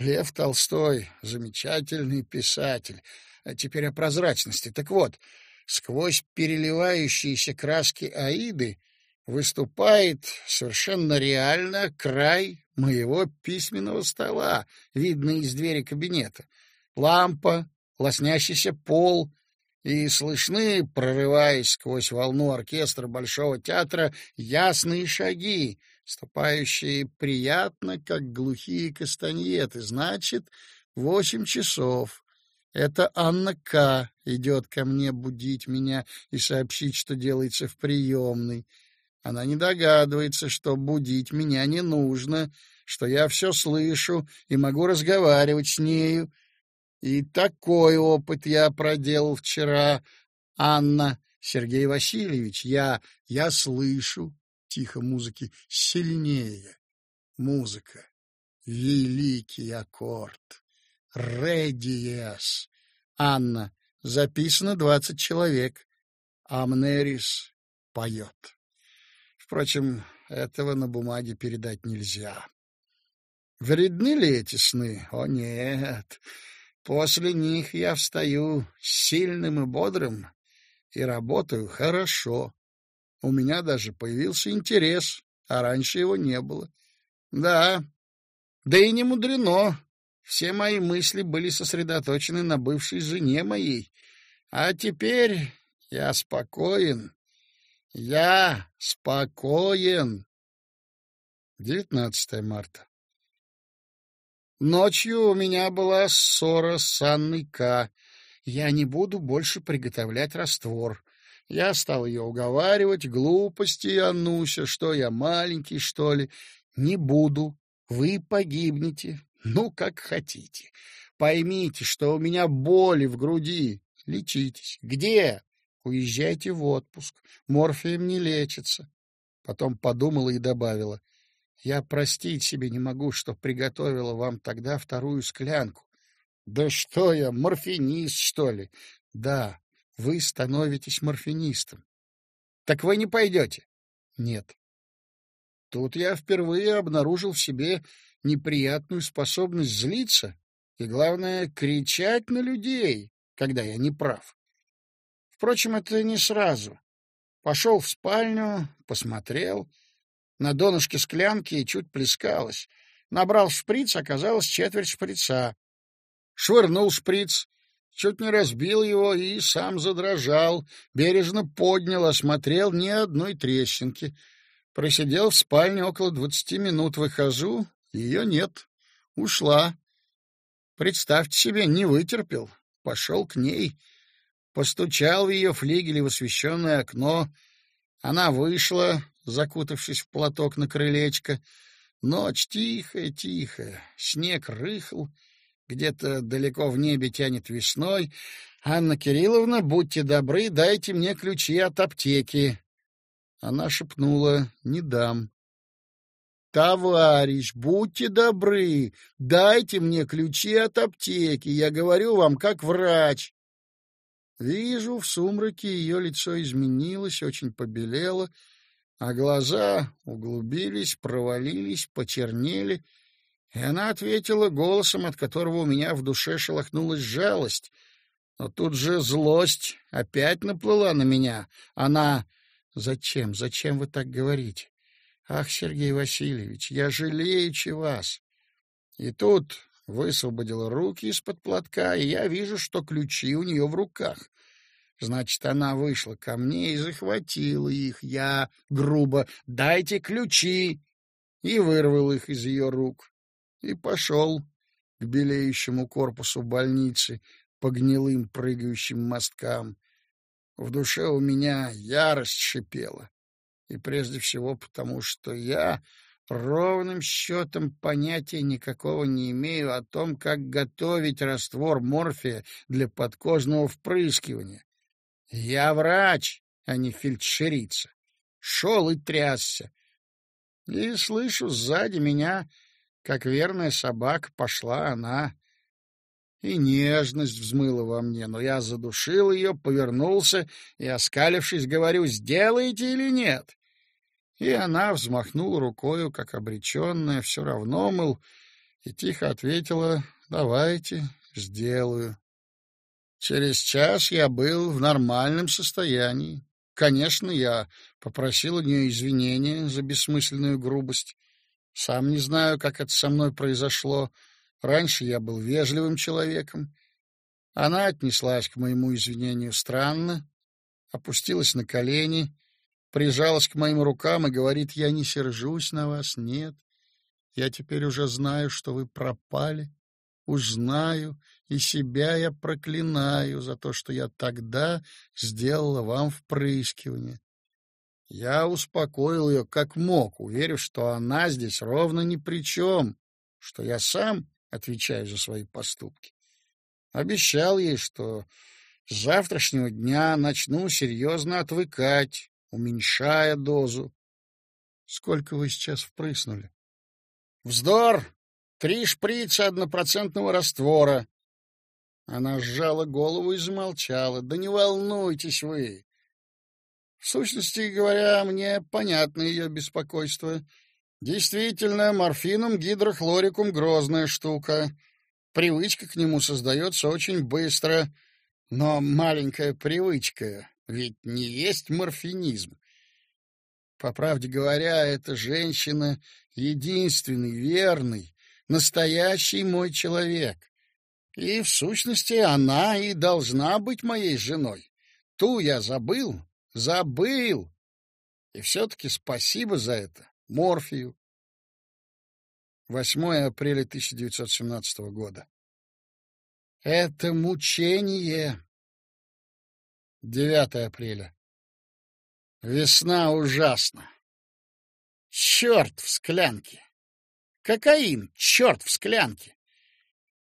Лев Толстой — замечательный писатель. А теперь о прозрачности. Так вот, сквозь переливающиеся краски Аиды выступает совершенно реально край моего письменного стола, видный из двери кабинета. Лампа, лоснящийся пол и слышны, прорываясь сквозь волну оркестра Большого театра, ясные шаги, ступающие приятно, как глухие кастаньеты. Значит, восемь часов. Это Анна К. идет ко мне будить меня и сообщить, что делается в приемной. Она не догадывается, что будить меня не нужно, что я все слышу и могу разговаривать с нею. И такой опыт я проделал вчера, Анна, Сергей Васильевич. Я, я слышу, тихо музыки, сильнее. Музыка. Великий аккорд. Ре диез. Анна. Записано двадцать человек. Амнерис поет. Впрочем, этого на бумаге передать нельзя. Вредны ли эти сны? О, нет. После них я встаю сильным и бодрым и работаю хорошо. У меня даже появился интерес, а раньше его не было. Да, да и не мудрено. Все мои мысли были сосредоточены на бывшей жене моей. А теперь я спокоен я спокоен. 19 марта. Ночью у меня была ссора с Анной К. я не буду больше приготовлять раствор. Я стал ее уговаривать, глупости, Ануся, что я маленький, что ли. Не буду. Вы погибнете. Ну, как хотите. Поймите, что у меня боли в груди. Лечитесь. Где? Уезжайте в отпуск. Морфием не лечится. Потом подумала и добавила. Я простить себе не могу, что приготовила вам тогда вторую склянку. Да что я, морфинист, что ли? Да, вы становитесь морфинистом. Так вы не пойдете? Нет. Тут я впервые обнаружил в себе неприятную способность злиться и, главное, кричать на людей, когда я не прав. Впрочем, это не сразу. Пошел в спальню, посмотрел. На донышке склянки чуть плескалось. Набрал шприц, оказалось четверть шприца. Швырнул шприц, чуть не разбил его и сам задрожал. Бережно поднял, осмотрел ни одной трещинки — Просидел в спальне около двадцати минут, выхожу, ее нет. Ушла. Представьте себе, не вытерпел. Пошел к ней, постучал в ее флигеле в освещенное окно. Она вышла, закутавшись в платок на крылечко. Ночь тихая, тихая, снег рыхл, где-то далеко в небе тянет весной. Анна Кирилловна, будьте добры, дайте мне ключи от аптеки. Она шепнула «Не дам». «Товарищ, будьте добры, дайте мне ключи от аптеки, я говорю вам как врач». Вижу, в сумраке ее лицо изменилось, очень побелело, а глаза углубились, провалились, почернели, и она ответила голосом, от которого у меня в душе шелохнулась жалость. Но тут же злость опять наплыла на меня. Она Зачем? Зачем вы так говорите? Ах, Сергей Васильевич, я жалеючи вас. И тут высвободила руки из-под платка, и я вижу, что ключи у нее в руках. Значит, она вышла ко мне и захватила их. Я грубо «дайте ключи!» и вырвал их из ее рук. И пошел к белеющему корпусу больницы по гнилым прыгающим мосткам. В душе у меня ярость шипела. И прежде всего потому, что я ровным счетом понятия никакого не имею о том, как готовить раствор морфия для подкожного впрыскивания. Я врач, а не фельдшерица. Шел и трясся. И слышу сзади меня, как верная собака, пошла она и нежность взмыла во мне, но я задушил ее, повернулся и, оскалившись, говорю, сделаете или нет? И она взмахнула рукою, как обреченная, все равно, мыл, и тихо ответила, давайте, сделаю. Через час я был в нормальном состоянии. Конечно, я попросил у нее извинения за бессмысленную грубость. Сам не знаю, как это со мной произошло, — Раньше я был вежливым человеком. Она отнеслась к моему извинению странно, опустилась на колени, прижалась к моим рукам и говорит, я не сержусь на вас, нет. Я теперь уже знаю, что вы пропали. Уж знаю, и себя я проклинаю за то, что я тогда сделала вам впрыскивание. Я успокоил ее как мог, уверив, что она здесь ровно ни при чем, что я сам отвечаю за свои поступки. Обещал ей, что с завтрашнего дня начну серьезно отвыкать, уменьшая дозу. Сколько вы сейчас впрыснули? Вздор! Три шприца однопроцентного раствора. Она сжала голову и замолчала. Да не волнуйтесь вы. В сущности говоря, мне понятно ее беспокойство. Действительно, морфином гидрохлорикум грозная штука. Привычка к нему создается очень быстро. Но маленькая привычка ведь не есть морфинизм. По правде говоря, эта женщина — единственный, верный, настоящий мой человек. И, в сущности, она и должна быть моей женой. Ту я забыл, забыл. И все-таки спасибо за это. Морфию. 8 апреля 1917 года. Это мучение. 9 апреля. Весна ужасна. Черт в склянке. Кокаин, черт в склянке.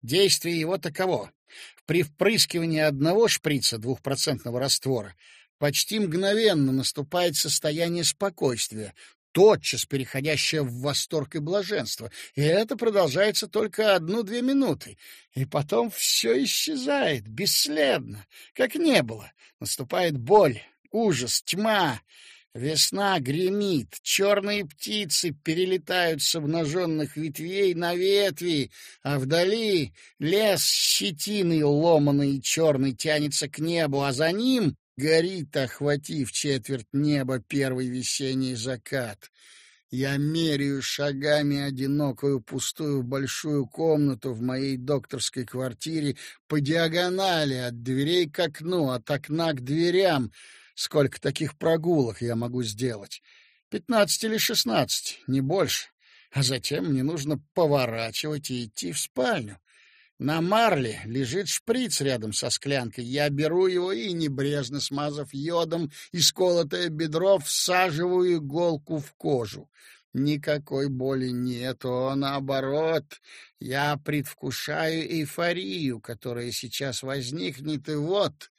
Действие его таково. При впрыскивании одного шприца двухпроцентного раствора почти мгновенно наступает состояние спокойствия, тотчас переходящее в восторг и блаженство, и это продолжается только одну-две минуты, и потом все исчезает, бесследно, как не было. Наступает боль, ужас, тьма, Весна гремит, черные птицы перелетают с обнаженных ветвей на ветви, а вдали лес щетиной ломаный и черный тянется к небу, а за ним горит, охватив четверть неба, первый весенний закат. Я меряю шагами одинокую пустую большую комнату в моей докторской квартире по диагонали от дверей к окну, от окна к дверям — Сколько таких прогулок я могу сделать? Пятнадцать или шестнадцать, не больше. А затем мне нужно поворачивать и идти в спальню. На марле лежит шприц рядом со склянкой. Я беру его и, небрежно смазав йодом исколотое бедро, всаживаю иголку в кожу. Никакой боли нет, а наоборот. Я предвкушаю эйфорию, которая сейчас возникнет, и вот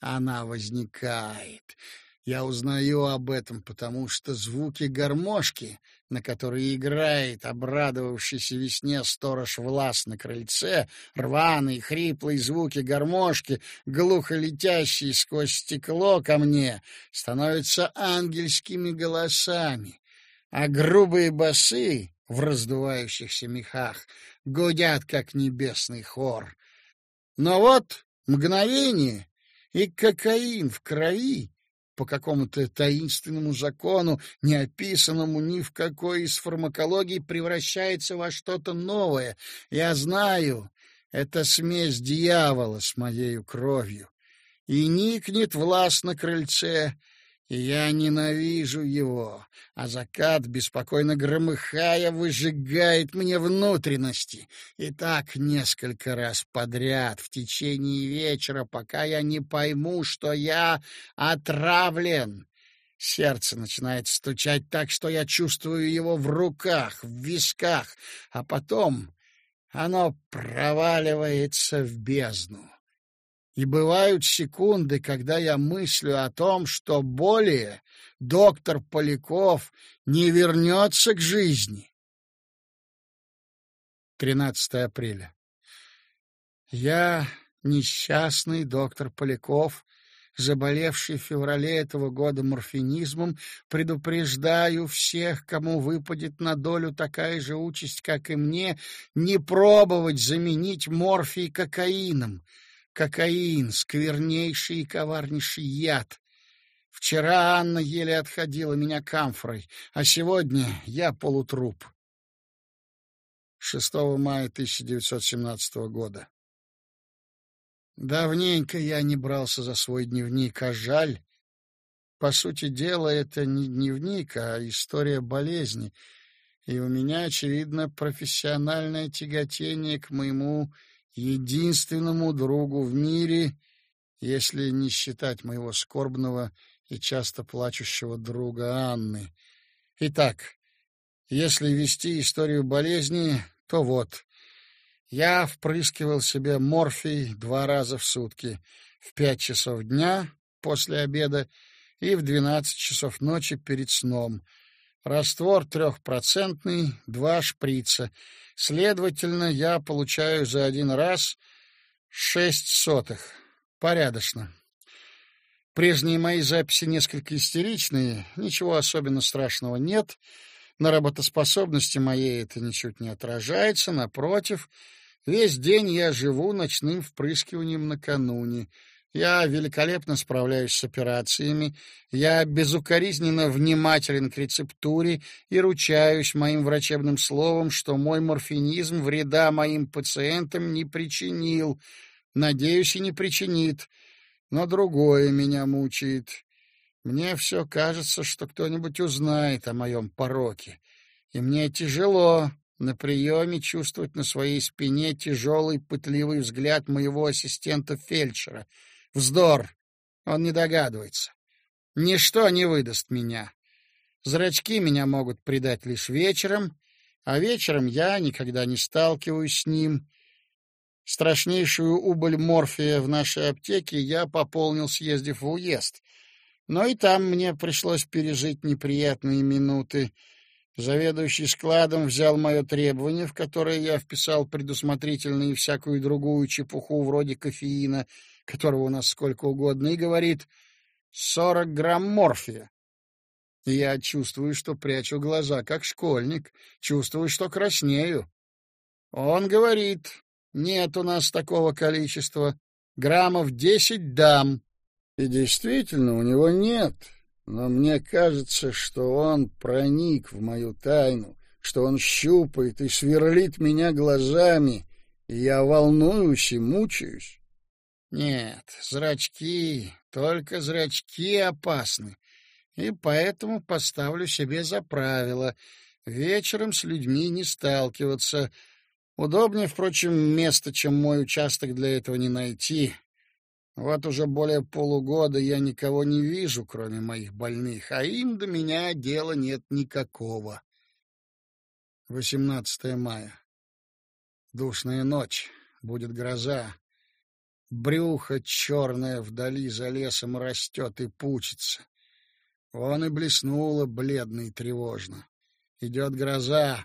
она возникает. Я узнаю об этом, потому что звуки гармошки, на которые играет обрадовавшийся весне сторож Влас на крыльце, рваные, хриплые звуки гармошки, глухо летящие сквозь стекло ко мне, становятся ангельскими голосами, а грубые басы в раздувающихся мехах гудят, как небесный хор. Но вот мгновение — и кокаин в крови по какому-то таинственному закону, не описанному ни в какой из фармакологий, превращается во что-то новое. Я знаю, это смесь дьявола с моею кровью. И никнет власть на крыльце, я ненавижу его, а закат, беспокойно громыхая, выжигает мне внутренности. И так несколько раз подряд в течение вечера, пока я не пойму, что я отравлен. Сердце начинает стучать так, что я чувствую его в руках, в висках, а потом оно проваливается в бездну. И бывают секунды, когда я мыслю о том, что более доктор Поляков не вернется к жизни. 13 апреля. Я несчастный доктор Поляков, заболевший в феврале этого года морфинизмом, предупреждаю всех, кому выпадет на долю такая же участь, как и мне, не пробовать заменить морфий кокаином. Кокаин — сквернейший и коварнейший яд. Вчера Анна еле отходила меня камфорой, а сегодня я полутруп. 6 мая 1917 года. Давненько я не брался за свой дневник, а жаль. По сути дела, это не дневник, а история болезни, и у меня, очевидно, профессиональное тяготение к моему единственному другу в мире, если не считать моего скорбного и часто плачущего друга Анны. Итак, если вести историю болезни, то вот. Я впрыскивал себе морфий два раза в сутки, в пять часов дня после обеда и в двенадцать часов ночи перед сном. Раствор трехпроцентный, два шприца — Следовательно, я получаю за один раз шесть сотых. Порядочно. Прежние мои записи несколько истеричные, ничего особенно страшного нет. На работоспособности моей это ничуть не отражается, напротив, весь день я живу ночным впрыскиванием накануне — я великолепно справляюсь с операциями, я безукоризненно внимателен к рецептуре и ручаюсь моим врачебным словом, что мой морфинизм вреда моим пациентам не причинил, надеюсь, и не причинит, но другое меня мучает. Мне все кажется, что кто-нибудь узнает о моем пороке, и мне тяжело на приеме чувствовать на своей спине тяжелый пытливый взгляд моего ассистента-фельдшера. Вздор! Он не догадывается. Ничто не выдаст меня. Зрачки меня могут предать лишь вечером, а вечером я никогда не сталкиваюсь с ним. Страшнейшую убыль морфия в нашей аптеке я пополнил, съездив в уезд. Но и там мне пришлось пережить неприятные минуты. Заведующий складом взял мое требование, в которое я вписал предусмотрительно и всякую другую чепуху вроде кофеина, которого у нас сколько угодно, и говорит «сорок грамм морфия». Я чувствую, что прячу глаза, как школьник, чувствую, что краснею. Он говорит «нет у нас такого количества, граммов десять дам». И действительно, у него нет, но мне кажется, что он проник в мою тайну, что он щупает и сверлит меня глазами, и я волнуюсь и мучаюсь. Нет, зрачки, только зрачки опасны, и поэтому поставлю себе за правило вечером с людьми не сталкиваться. Удобнее, впрочем, место, чем мой участок, для этого не найти. Вот уже более полугода я никого не вижу, кроме моих больных, а им до меня дела нет никакого. 18 мая. Душная ночь, будет гроза. Брюхо черное вдали за лесом растет и пучится. Он и блеснуло бледно и тревожно. Идет гроза.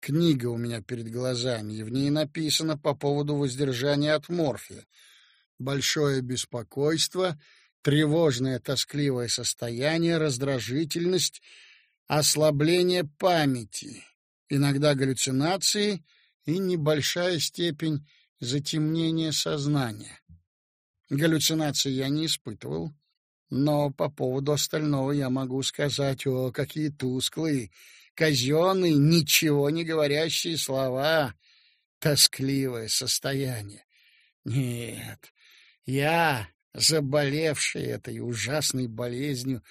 Книга у меня перед глазами, и в ней написано по поводу воздержания от морфия — большое беспокойство, тревожное тоскливое состояние, раздражительность, ослабление памяти, иногда галлюцинации и небольшая степень затемнения сознания. Галлюцинации я не испытывал, но по поводу остального я могу сказать, о, какие тусклые, казенные, ничего не говорящие слова, тоскливое состояние. Нет, я, заболевший этой ужасной болезнью,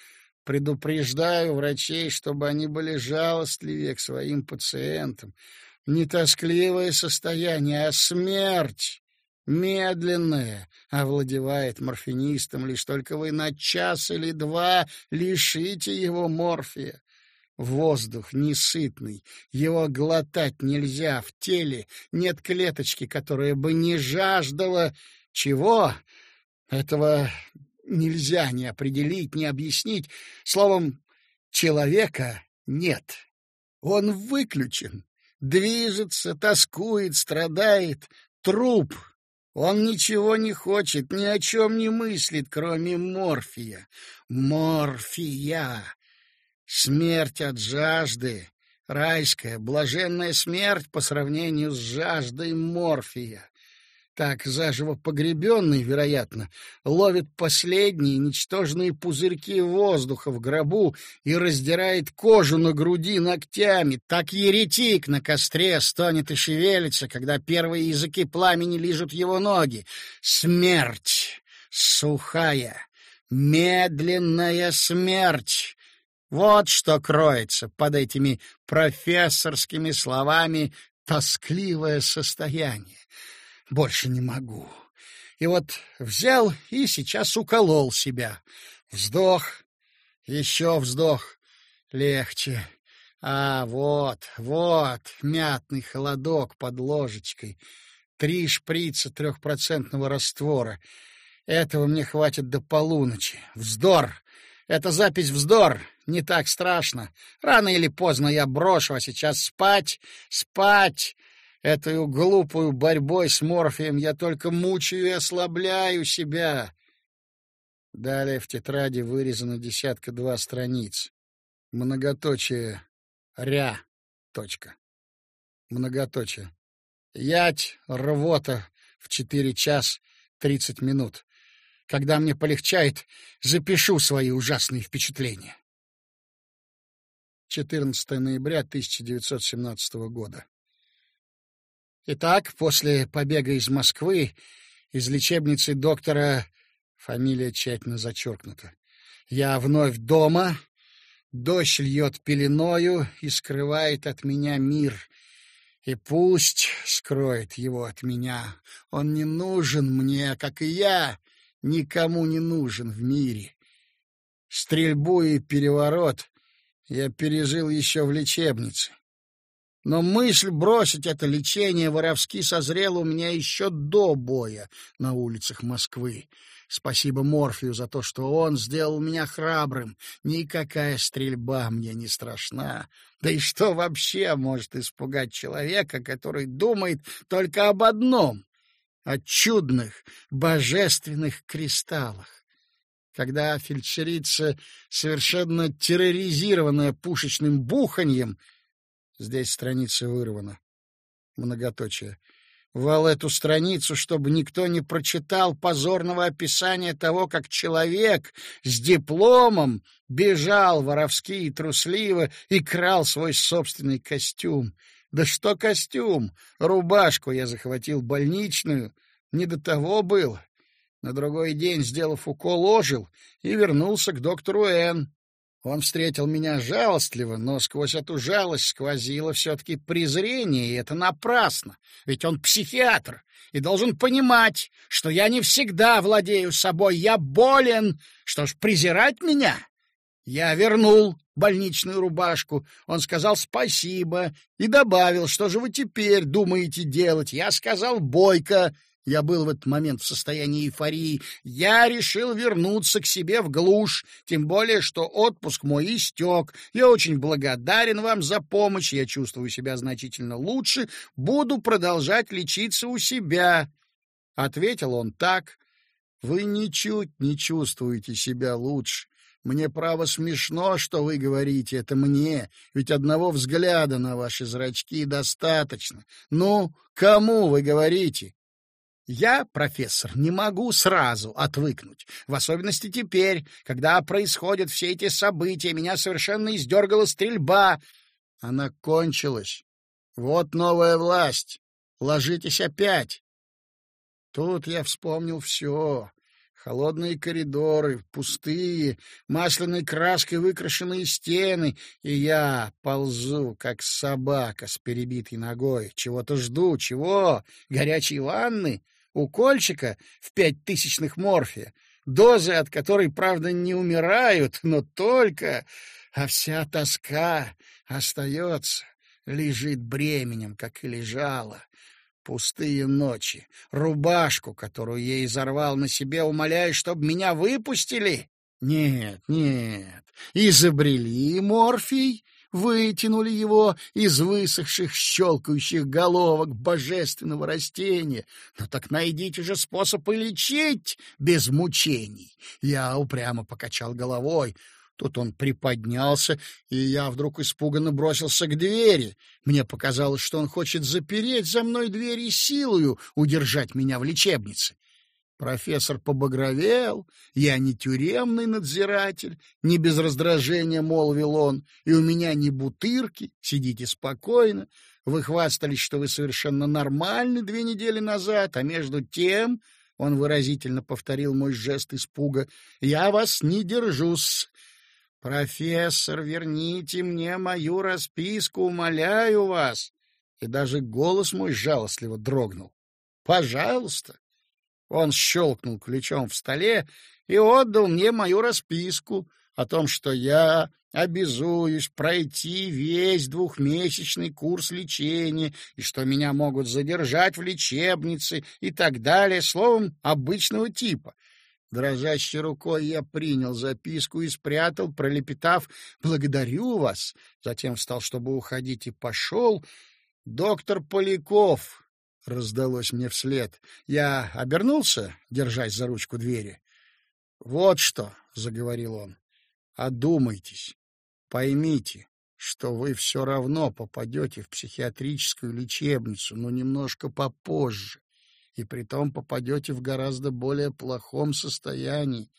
предупреждаю врачей, чтобы они были жалостливее к своим пациентам. Не тоскливое состояние, а смерть, медленная, овладевает морфинистом, лишь только вы на час или два лишите его морфия. Воздух несытный, его глотать нельзя, в теле нет клеточки, которая бы не жаждала чего? Этого нельзя ни определить, ни объяснить. Словом, человека нет. Он выключен, движется, тоскует, страдает, труп. Он ничего не хочет, ни о чем не мыслит, кроме морфия. Морфия! Смерть от жажды, райская, блаженная смерть по сравнению с жаждой морфия так заживо погребенный, вероятно, ловит последние ничтожные пузырьки воздуха в гробу и раздирает кожу на груди ногтями. Так еретик на костре стонет и шевелится, когда первые языки пламени лижут его ноги. Смерть! Сухая, медленная смерть! Вот что кроется под этими профессорскими словами тоскливое состояние. Больше не могу. И вот взял и сейчас уколол себя. Вздох, еще вздох. Легче. А, вот, вот, мятный холодок под ложечкой. Три шприца трехпроцентного раствора. Этого мне хватит до полуночи. Вздор! Эта запись вздор. Не так страшно. Рано или поздно я брошу, а сейчас спать, спать. Этой глупую борьбой с морфием я только мучаю и ослабляю себя. Далее в тетради вырезано десятка-два страниц. Многоточие «ря». Точка. Многоточие. Ять, рвота в четыре час тридцать минут. Когда мне полегчает, запишу свои ужасные впечатления. 14 ноября 1917 года. Итак, после побега из Москвы, из лечебницы доктора... Фамилия тщательно зачеркнута. Я вновь дома. Дождь льет пеленою и скрывает от меня мир. И пусть скроет его от меня. Он не нужен мне, как и я, никому не нужен в мире. Стрельбу и переворот я пережил еще в лечебнице. Но мысль бросить это лечение воровски созрела у меня еще до боя на улицах Москвы. Спасибо Морфию за то, что он сделал меня храбрым. Никакая стрельба мне не страшна. Да и что вообще может испугать человека, который думает только об одном — о чудных, божественных кристаллах? Когда фельдшерица, совершенно терроризированная пушечным буханьем, Здесь страница вырвана. Многоточие. Вал эту страницу, чтобы никто не прочитал позорного описания того, как человек с дипломом бежал воровски и трусливо и крал свой собственный костюм. Да что костюм? Рубашку я захватил больничную. Не до того было. На другой день, сделав укол, ожил и вернулся к доктору Н. Он встретил меня жалостливо, но сквозь эту жалость сквозило все-таки презрение, и это напрасно, ведь он психиатр и должен понимать, что я не всегда владею собой, я болен. Что ж, презирать меня? Я вернул больничную рубашку. Он сказал спасибо и добавил, что же вы теперь думаете делать. Я сказал бойко, я был в этот момент в состоянии эйфории. Я решил вернуться к себе в глушь, тем более, что отпуск мой истек. Я очень благодарен вам за помощь, я чувствую себя значительно лучше, буду продолжать лечиться у себя. Ответил он так. Вы ничуть не чувствуете себя лучше. Мне, право, смешно, что вы говорите это мне, ведь одного взгляда на ваши зрачки достаточно. Ну, кому вы говорите? Я, профессор, не могу сразу отвыкнуть, в особенности теперь, когда происходят все эти события, меня совершенно издергала стрельба. Она кончилась. Вот новая власть. Ложитесь опять. Тут я вспомнил все. Холодные коридоры, пустые, масляной краской выкрашенные стены, и я ползу, как собака с перебитой ногой. Чего-то жду, чего? Горячей ванны? Укольчика в пять тысячных морфия, дозы от которой, правда, не умирают, но только, а вся тоска остается, лежит бременем, как и лежала. Пустые ночи, рубашку, которую я изорвал на себе, умоляю, чтобы меня выпустили. Нет, нет, изобрели морфий, вытянули его из высохших щелкающих головок божественного растения. Но так найдите же способ и лечить без мучений. Я упрямо покачал головой. Тут он приподнялся, и я вдруг испуганно бросился к двери. Мне показалось, что он хочет запереть за мной двери силою, удержать меня в лечебнице. Профессор побагровел, я не тюремный надзиратель, не без раздражения молвил он, и у меня не бутырки, сидите спокойно. Вы хвастались, что вы совершенно нормальны две недели назад, а между тем, он выразительно повторил мой жест испуга, я вас не держусь. Профессор, верните мне мою расписку, умоляю вас. И даже голос мой жалостливо дрогнул. Пожалуйста. Он щелкнул ключом в столе и отдал мне мою расписку о том, что я обязуюсь пройти весь двухмесячный курс лечения и что меня могут задержать в лечебнице и так далее, словом, обычного типа. Дрожащей рукой я принял записку и спрятал, пролепетав «Благодарю вас». Затем встал, чтобы уходить, и пошел. Доктор Поляков, — раздалось мне вслед. Я обернулся, держась за ручку двери. — Вот что, — заговорил он, — одумайтесь, поймите, что вы все равно попадете в психиатрическую лечебницу, но немножко попозже, и притом попадете в гораздо более плохом состоянии.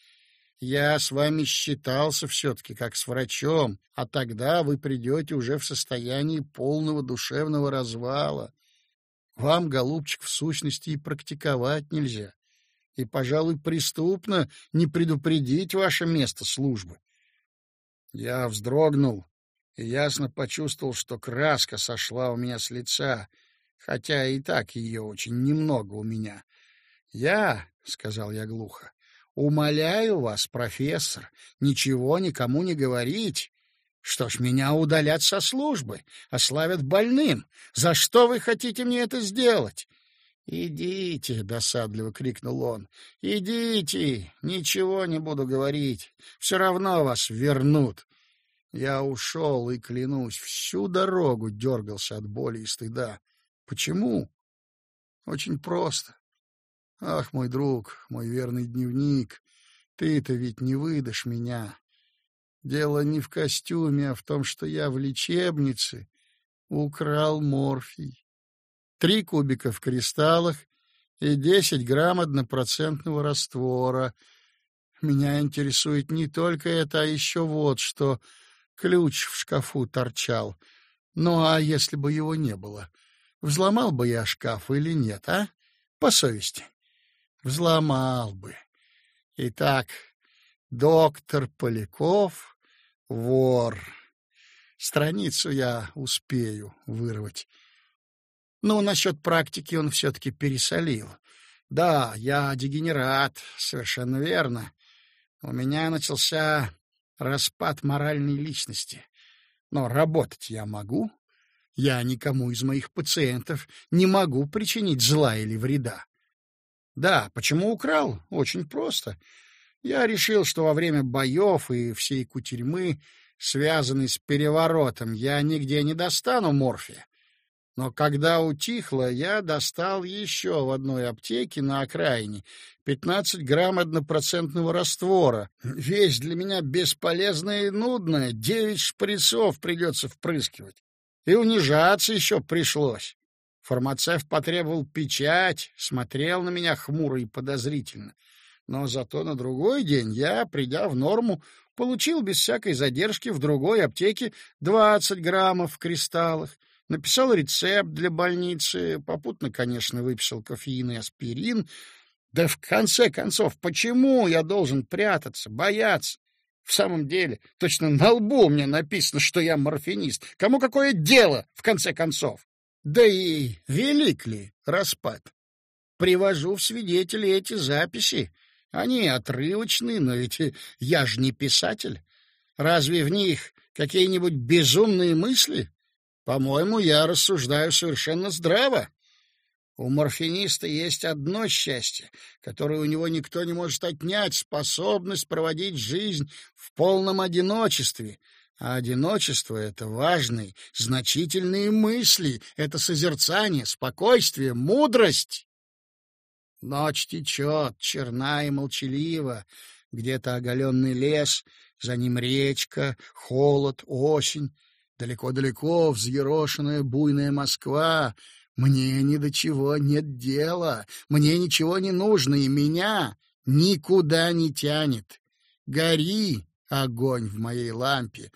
Я с вами считался все-таки как с врачом, а тогда вы придете уже в состоянии полного душевного развала. Вам, голубчик, в сущности и практиковать нельзя. И, пожалуй, преступно не предупредить ваше место службы. Я вздрогнул и ясно почувствовал, что краска сошла у меня с лица, хотя и так ее очень немного у меня. «Я», — сказал я глухо, — «умоляю вас, профессор, ничего никому не говорить. Что ж, меня удалят со службы, ославят больным. За что вы хотите мне это сделать?» «Идите!» — досадливо крикнул он. «Идите! Ничего не буду говорить. Все равно вас вернут. Я ушел и, клянусь, всю дорогу дергался от боли и стыда. Почему? Очень просто. Ах, мой друг, мой верный дневник, ты-то ведь не выдашь меня. Дело не в костюме, а в том, что я в лечебнице украл морфий. Три кубика в кристаллах и десять грамм однопроцентного раствора. Меня интересует не только это, а еще вот что — Ключ в шкафу торчал. Ну, а если бы его не было? Взломал бы я шкаф или нет, а? По совести. Взломал бы. Итак, доктор Поляков — вор. Страницу я успею вырвать. Ну, насчет практики он все-таки пересолил. Да, я дегенерат, совершенно верно. У меня начался распад моральной личности. Но работать я могу. Я никому из моих пациентов не могу причинить зла или вреда. Да, почему украл? Очень просто. Я решил, что во время боев и всей кутерьмы, связанной с переворотом, я нигде не достану морфия. Но когда утихло, я достал еще в одной аптеке на окраине 15 грамм однопроцентного раствора. Вещь для меня бесполезная и нудная. Девять шприцов придется впрыскивать. И унижаться еще пришлось. Фармацевт потребовал печать, смотрел на меня хмуро и подозрительно. Но зато на другой день я, придя в норму, получил без всякой задержки в другой аптеке 20 граммов в кристаллах написал рецепт для больницы, попутно, конечно, выписал кофеин и аспирин. Да в конце концов, почему я должен прятаться, бояться? В самом деле, точно на лбу у меня написано, что я морфинист. Кому какое дело, в конце концов? Да и велик ли распад? Привожу в свидетели эти записи. Они отрывочные, но ведь я же не писатель. Разве в них какие-нибудь безумные мысли? По-моему, я рассуждаю совершенно здраво. У морфиниста есть одно счастье, которое у него никто не может отнять — способность проводить жизнь в полном одиночестве. А одиночество — это важные, значительные мысли, это созерцание, спокойствие, мудрость. Ночь течет, черна и молчалива, где-то оголенный лес, за ним речка, холод, осень. Далеко-далеко взъерошенная буйная Москва. Мне ни до чего нет дела, мне ничего не нужно, и меня никуда не тянет. Гори, огонь в моей лампе,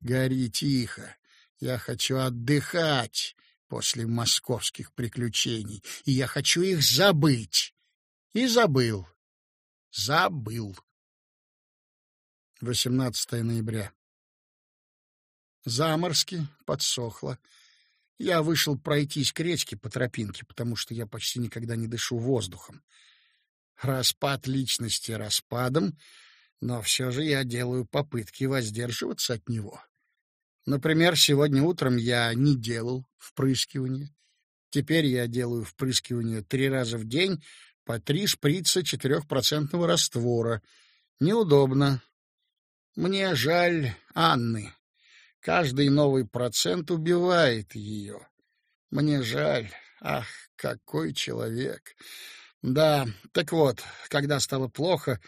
гори тихо. Я хочу отдыхать после московских приключений, и я хочу их забыть. И забыл. Забыл. 18 ноября. Заморски, подсохло. Я вышел пройтись к речке по тропинке, потому что я почти никогда не дышу воздухом. Распад личности распадом, но все же я делаю попытки воздерживаться от него. Например, сегодня утром я не делал впрыскивания. Теперь я делаю впрыскивание три раза в день по три шприца четырехпроцентного раствора. Неудобно. Мне жаль Анны. Каждый новый процент убивает ее. Мне жаль. Ах, какой человек. Да, так вот, когда стало плохо,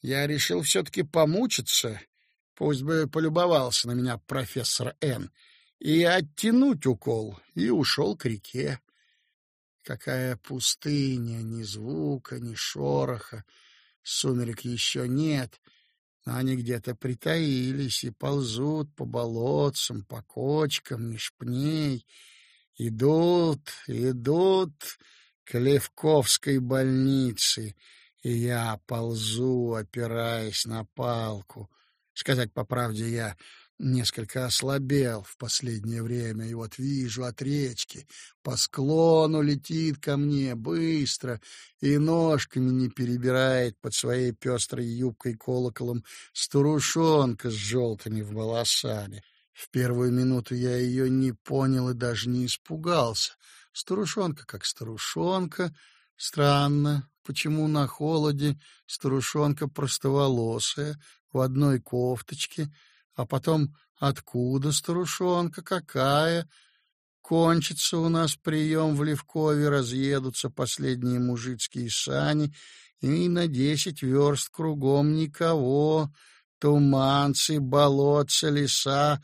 я решил все-таки помучиться, пусть бы полюбовался на меня профессор Н, и оттянуть укол, и ушел к реке. Какая пустыня, ни звука, ни шороха, сумерек еще нет — они где-то притаились и ползут по болотцам, по кочкам, меж пней. Идут, идут к Левковской больнице, и я ползу, опираясь на палку. Сказать по правде, я несколько ослабел в последнее время, и вот вижу от речки, по склону летит ко мне быстро и ножками не перебирает под своей пестрой юбкой колоколом старушонка с желтыми волосами. В первую минуту я ее не понял и даже не испугался. Старушонка как старушонка. Странно, почему на холоде старушонка простоволосая, в одной кофточке, а потом откуда старушонка какая? Кончится у нас прием в Левкове, разъедутся последние мужицкие сани, и на десять верст кругом никого, туманцы, болотца, леса,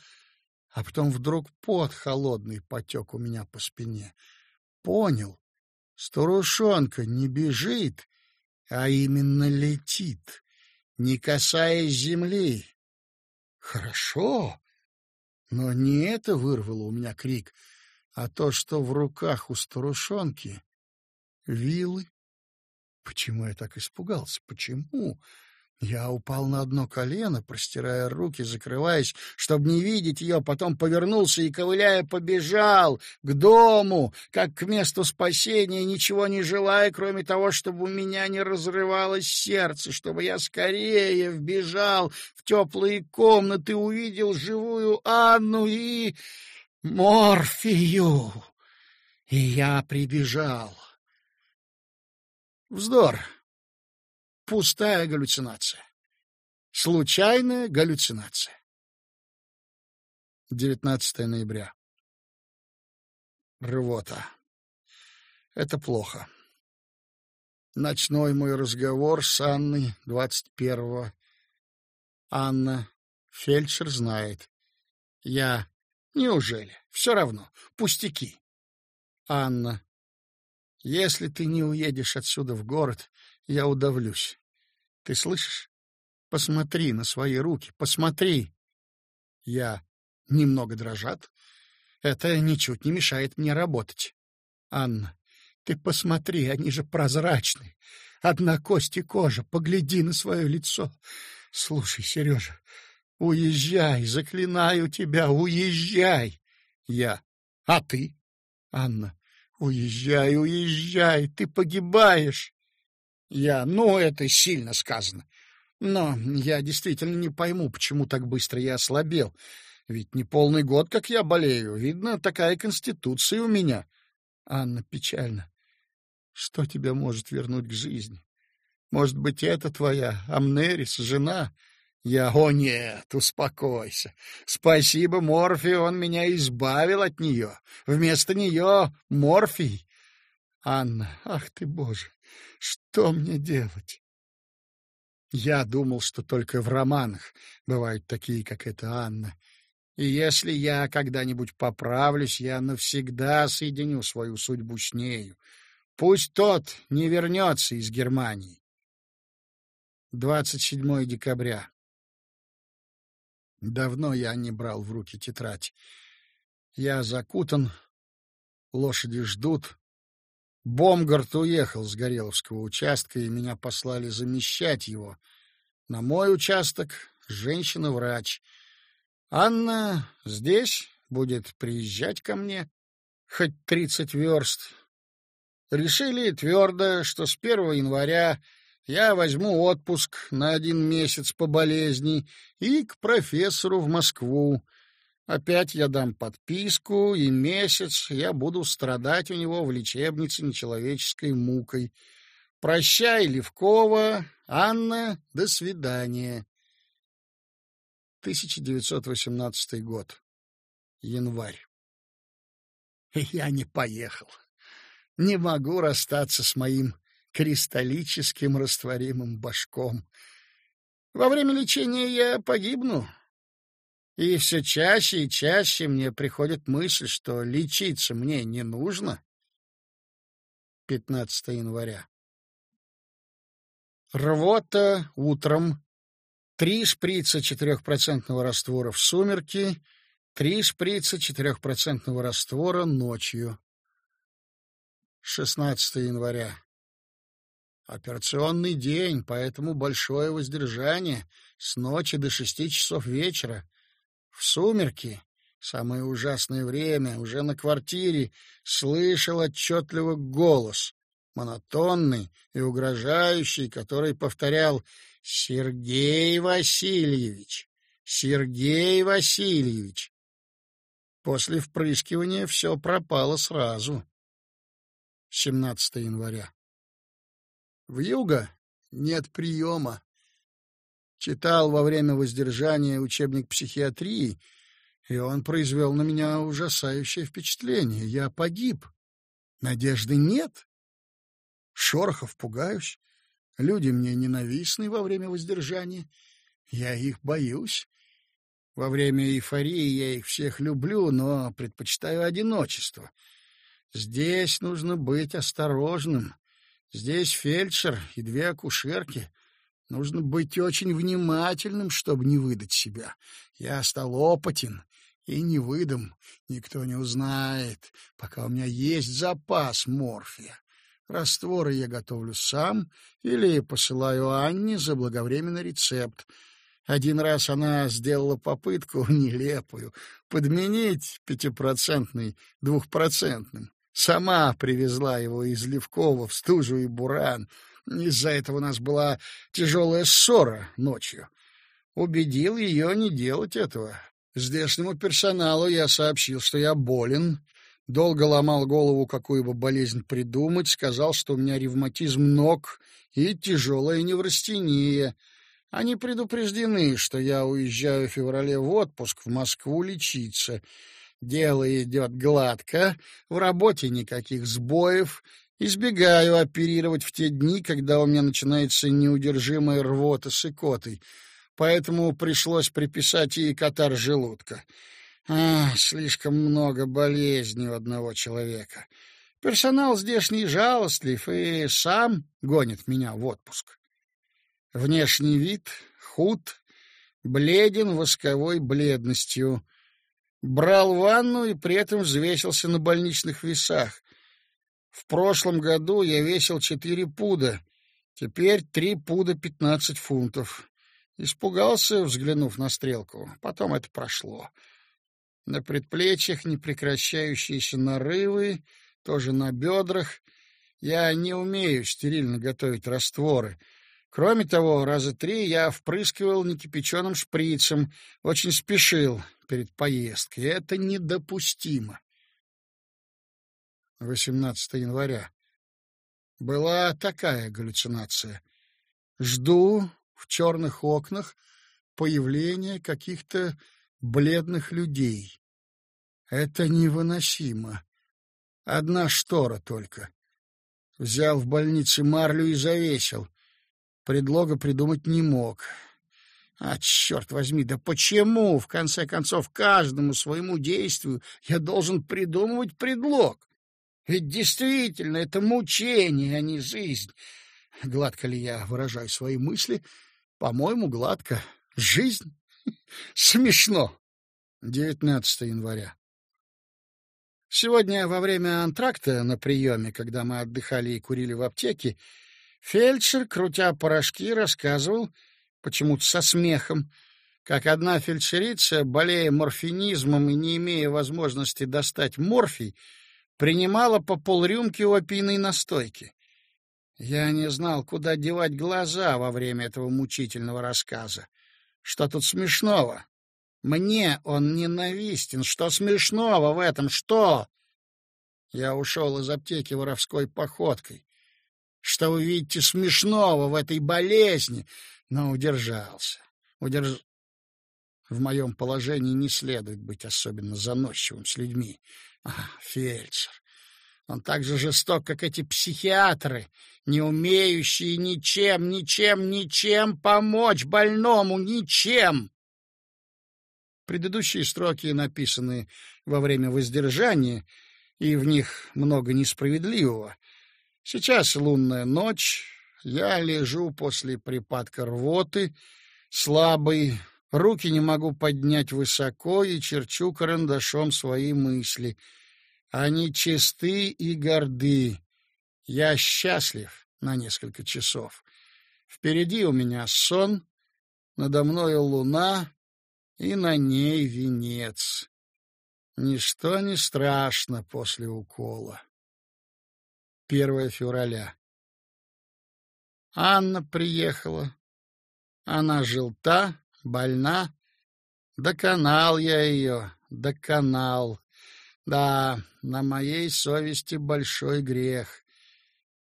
а потом вдруг пот холодный потек у меня по спине. Понял, старушонка не бежит, а именно летит, не касаясь земли. Хорошо, но не это вырвало у меня крик, а то, что в руках у старушонки вилы. Почему я так испугался? Почему? Я упал на одно колено, простирая руки, закрываясь, чтобы не видеть ее, потом повернулся и, ковыляя, побежал к дому, как к месту спасения, ничего не желая, кроме того, чтобы у меня не разрывалось сердце, чтобы я скорее вбежал в теплые комнаты, увидел живую Анну и морфию. И я прибежал. Вздор. Пустая галлюцинация. Случайная галлюцинация. 19 ноября. Рвота. Это плохо. Ночной мой разговор с Анной 21-го. Анна, фельдшер знает. Я... Неужели? Все равно. Пустяки. Анна. Если ты не уедешь отсюда в город, я удавлюсь. Ты слышишь? Посмотри на свои руки, посмотри. Я немного дрожат. Это ничуть не мешает мне работать. Анна, ты посмотри, они же прозрачны. Одна кость и кожа, погляди на свое лицо. Слушай, Сережа, уезжай, заклинаю тебя, уезжай. Я. А ты? Анна. Уезжай, уезжай, ты погибаешь. Я, ну, это сильно сказано. Но я действительно не пойму, почему так быстро я ослабел. Ведь не полный год, как я болею. Видно, такая конституция у меня. Анна печально. Что тебя может вернуть к жизни? Может быть, это твоя Амнерис, жена? Я, о нет, успокойся. Спасибо, Морфий, он меня избавил от нее. Вместо нее Морфий. Анна, ах ты, Боже, что мне делать? Я думал, что только в романах бывают такие, как эта Анна. И если я когда-нибудь поправлюсь, я навсегда соединю свою судьбу с нею. Пусть тот не вернется из Германии. 27 декабря. Давно я не брал в руки тетрадь. Я закутан, лошади ждут, Бомгард уехал с Гореловского участка, и меня послали замещать его. На мой участок женщина-врач. Анна здесь будет приезжать ко мне, хоть тридцать верст. Решили твердо, что с первого января я возьму отпуск на один месяц по болезни и к профессору в Москву. Опять я дам подписку, и месяц я буду страдать у него в лечебнице нечеловеческой мукой. Прощай, Левкова, Анна, до свидания. 1918 год. Январь. Я не поехал. Не могу расстаться с моим кристаллическим растворимым башком. Во время лечения я погибну, и все чаще и чаще мне приходит мысль, что лечиться мне не нужно. 15 января. Рвота утром. Три шприца четырехпроцентного раствора в сумерки, три шприца четырехпроцентного раствора ночью. 16 января. Операционный день, поэтому большое воздержание с ночи до шести часов вечера. В сумерки, самое ужасное время, уже на квартире, слышал отчетливо голос, монотонный и угрожающий, который повторял «Сергей Васильевич! Сергей Васильевич!» После впрыскивания все пропало сразу. 17 января. В юго нет приема. Читал во время воздержания учебник психиатрии, и он произвел на меня ужасающее впечатление. Я погиб. Надежды нет. Шорохов пугаюсь. Люди мне ненавистны во время воздержания. Я их боюсь. Во время эйфории я их всех люблю, но предпочитаю одиночество. Здесь нужно быть осторожным. Здесь фельдшер и две акушерки. Нужно быть очень внимательным, чтобы не выдать себя. Я стал опытен и не выдам. Никто не узнает, пока у меня есть запас морфия. Растворы я готовлю сам или посылаю Анне заблаговременный рецепт. Один раз она сделала попытку нелепую подменить пятипроцентный двухпроцентным. Сама привезла его из Левкова в стужу и буран. Из-за этого у нас была тяжелая ссора ночью. Убедил ее не делать этого. Здешнему персоналу я сообщил, что я болен. Долго ломал голову, какую бы болезнь придумать. Сказал, что у меня ревматизм ног и тяжелая неврастения. Они предупреждены, что я уезжаю в феврале в отпуск в Москву лечиться. Дело идет гладко, в работе никаких сбоев. Избегаю оперировать в те дни, когда у меня начинается неудержимая рвота с икотой. Поэтому пришлось приписать ей катар желудка. А, слишком много болезней у одного человека. Персонал здешний жалостлив и сам гонит меня в отпуск. Внешний вид худ, бледен восковой бледностью. Брал ванну и при этом взвесился на больничных весах. В прошлом году я весил четыре пуда, теперь три пуда пятнадцать фунтов. Испугался, взглянув на стрелку. Потом это прошло. На предплечьях непрекращающиеся нарывы, тоже на бедрах. Я не умею стерильно готовить растворы — Кроме того, раза три я впрыскивал некипяченым шприцем, очень спешил перед поездкой. Это недопустимо. 18 января. Была такая галлюцинация. Жду в черных окнах появления каких-то бледных людей. Это невыносимо. Одна штора только. Взял в больнице марлю и завесил — Предлога придумать не мог. А, черт возьми, да почему, в конце концов, каждому своему действию я должен придумывать предлог? Ведь действительно это мучение, а не жизнь. Гладко ли я выражаю свои мысли? По-моему, гладко. Жизнь? Смешно. 19 января. Сегодня во время антракта на приеме, когда мы отдыхали и курили в аптеке, Фельдшер, крутя порошки, рассказывал, почему-то со смехом, как одна фельдшерица, болея морфинизмом и не имея возможности достать морфий, принимала по полрюмки опийной настойки. Я не знал, куда девать глаза во время этого мучительного рассказа. Что тут смешного? Мне он ненавистен. Что смешного в этом? Что? Я ушел из аптеки воровской походкой что вы видите смешного в этой болезни, но удержался. Удерж... В моем положении не следует быть особенно заносчивым с людьми. Фельдшер. Он так же жесток, как эти психиатры, не умеющие ничем, ничем, ничем помочь больному, ничем. Предыдущие строки написаны во время воздержания, и в них много несправедливого. Сейчас лунная ночь, я лежу после припадка рвоты, слабый, руки не могу поднять высоко и черчу карандашом свои мысли. Они чисты и горды. Я счастлив, на несколько часов. Впереди у меня сон, надо мною луна, и на ней венец. Ничто не страшно после укола. 1 февраля. Анна приехала. Она желта, больна. Доконал я ее, доконал. Да, на моей совести большой грех.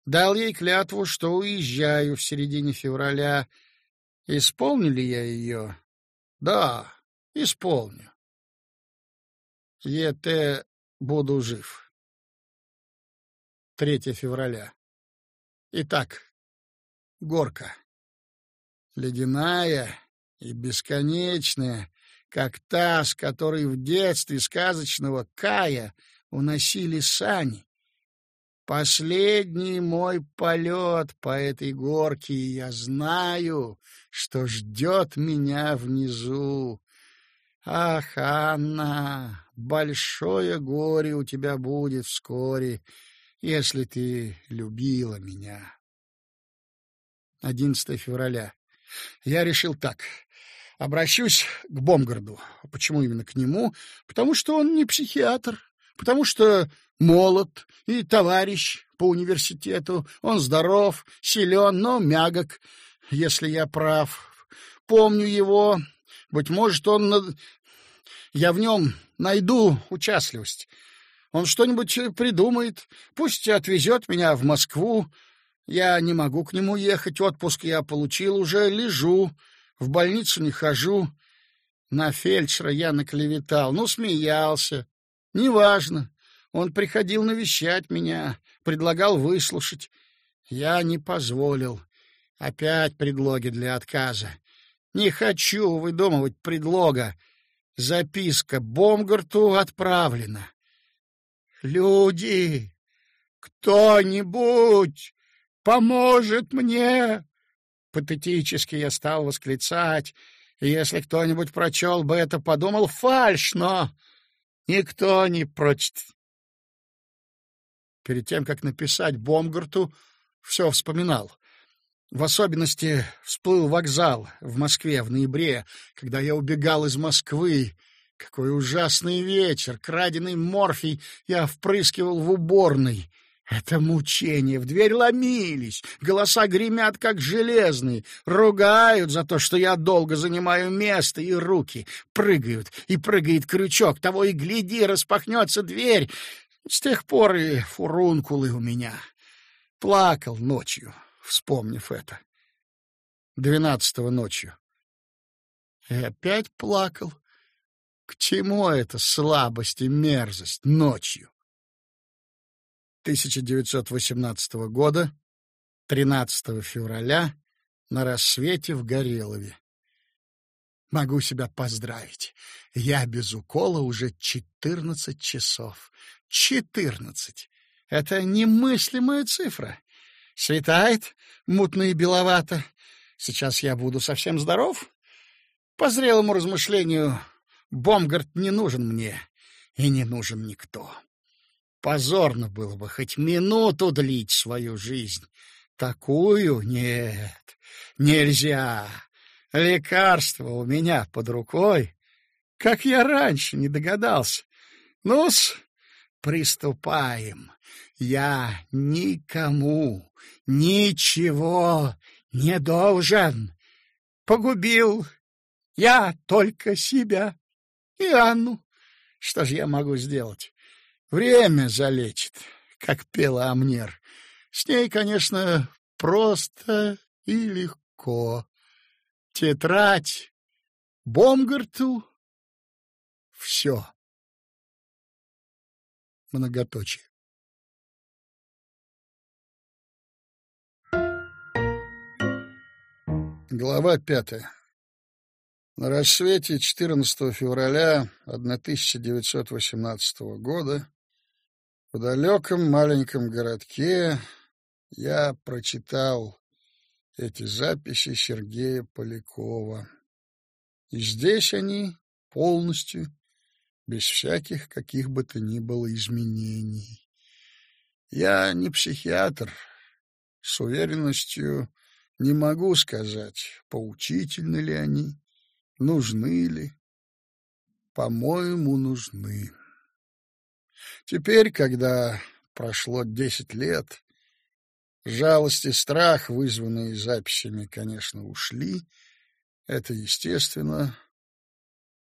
Дал ей клятву, что уезжаю в середине февраля. Исполню ли я ее? Да, исполню. ЕТ буду жив. 3 февраля. Итак, горка. Ледяная и бесконечная, как та, с которой в детстве сказочного Кая уносили сани. Последний мой полет по этой горке, и я знаю, что ждет меня внизу. Ах, Анна, большое горе у тебя будет вскоре, если ты любила меня. 11 февраля. Я решил так. Обращусь к Бомгарду. Почему именно к нему? Потому что он не психиатр, потому что молод и товарищ по университету. Он здоров, силен, но мягок, если я прав. Помню его. Быть может, он... Я в нем найду участливость. Он что-нибудь придумает. Пусть отвезет меня в Москву. Я не могу к нему ехать. Отпуск я получил уже. Лежу. В больницу не хожу. На фельдшера я наклеветал. Ну, смеялся. Неважно. Он приходил навещать меня, предлагал выслушать. Я не позволил. Опять предлоги для отказа. Не хочу выдумывать предлога. Записка Бомгарту отправлена. Люди, кто-нибудь поможет мне! Патетически я стал восклицать, и если кто-нибудь прочел бы это, подумал фальш, но никто не прочтет. Перед тем, как написать Бомгарту, все вспоминал. В особенности всплыл вокзал в Москве в ноябре, когда я убегал из Москвы. Какой ужасный вечер! Краденый морфий я впрыскивал в уборной. Это мучение. В дверь ломились. Голоса гремят, как железные. Ругают за то, что я долго занимаю место, и руки прыгают. И прыгает крючок. Того и гляди, распахнется дверь. С тех пор и фурункулы у меня. Плакал ночью, вспомнив это. Двенадцатого ночью. И опять плакал. К чему эта слабость и мерзость ночью? 1918 года, 13 февраля, на рассвете в Горелове. Могу себя поздравить. Я без укола уже четырнадцать часов. Четырнадцать. Это немыслимая цифра. Светает мутно и беловато. Сейчас я буду совсем здоров. По зрелому размышлению, Бомгард не нужен мне, и не нужен никто. Позорно было бы хоть минуту длить свою жизнь. Такую нет, нельзя. Лекарство у меня под рукой. Как я раньше не догадался. Ну-с, приступаем. Я никому ничего не должен. Погубил я только себя и Анну. Что же я могу сделать? Время залечит, как пела Амнер. С ней, конечно, просто и легко. Тетрадь, Бомгарту — все многоточие. Глава пятая. На рассвете 14 февраля 1918 года в далеком маленьком городке я прочитал эти записи Сергея Полякова. И здесь они полностью без всяких каких бы то ни было изменений. Я не психиатр, с уверенностью не могу сказать, поучительны ли они, нужны ли. По-моему, нужны. Теперь, когда прошло десять лет, жалость и страх, вызванные записями, конечно, ушли. Это естественно.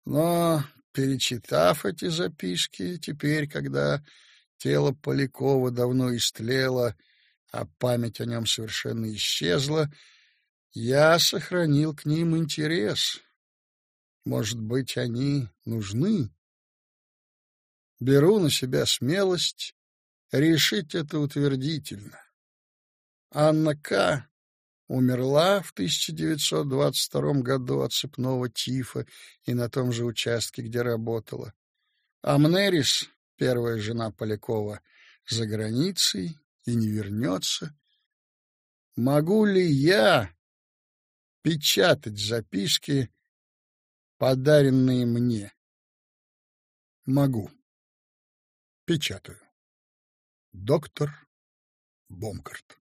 Но, перечитав эти записки, теперь, когда тело Полякова давно истлело, а память о нем совершенно исчезла, я сохранил к ним интерес. Может быть, они нужны? Беру на себя смелость решить это утвердительно. Анна К. умерла в 1922 году от цепного тифа и на том же участке, где работала. Амнерис, первая жена Полякова, за границей и не вернется. Могу ли я печатать записки, подаренные мне? Могу. Печатаю. Доктор Бомкарт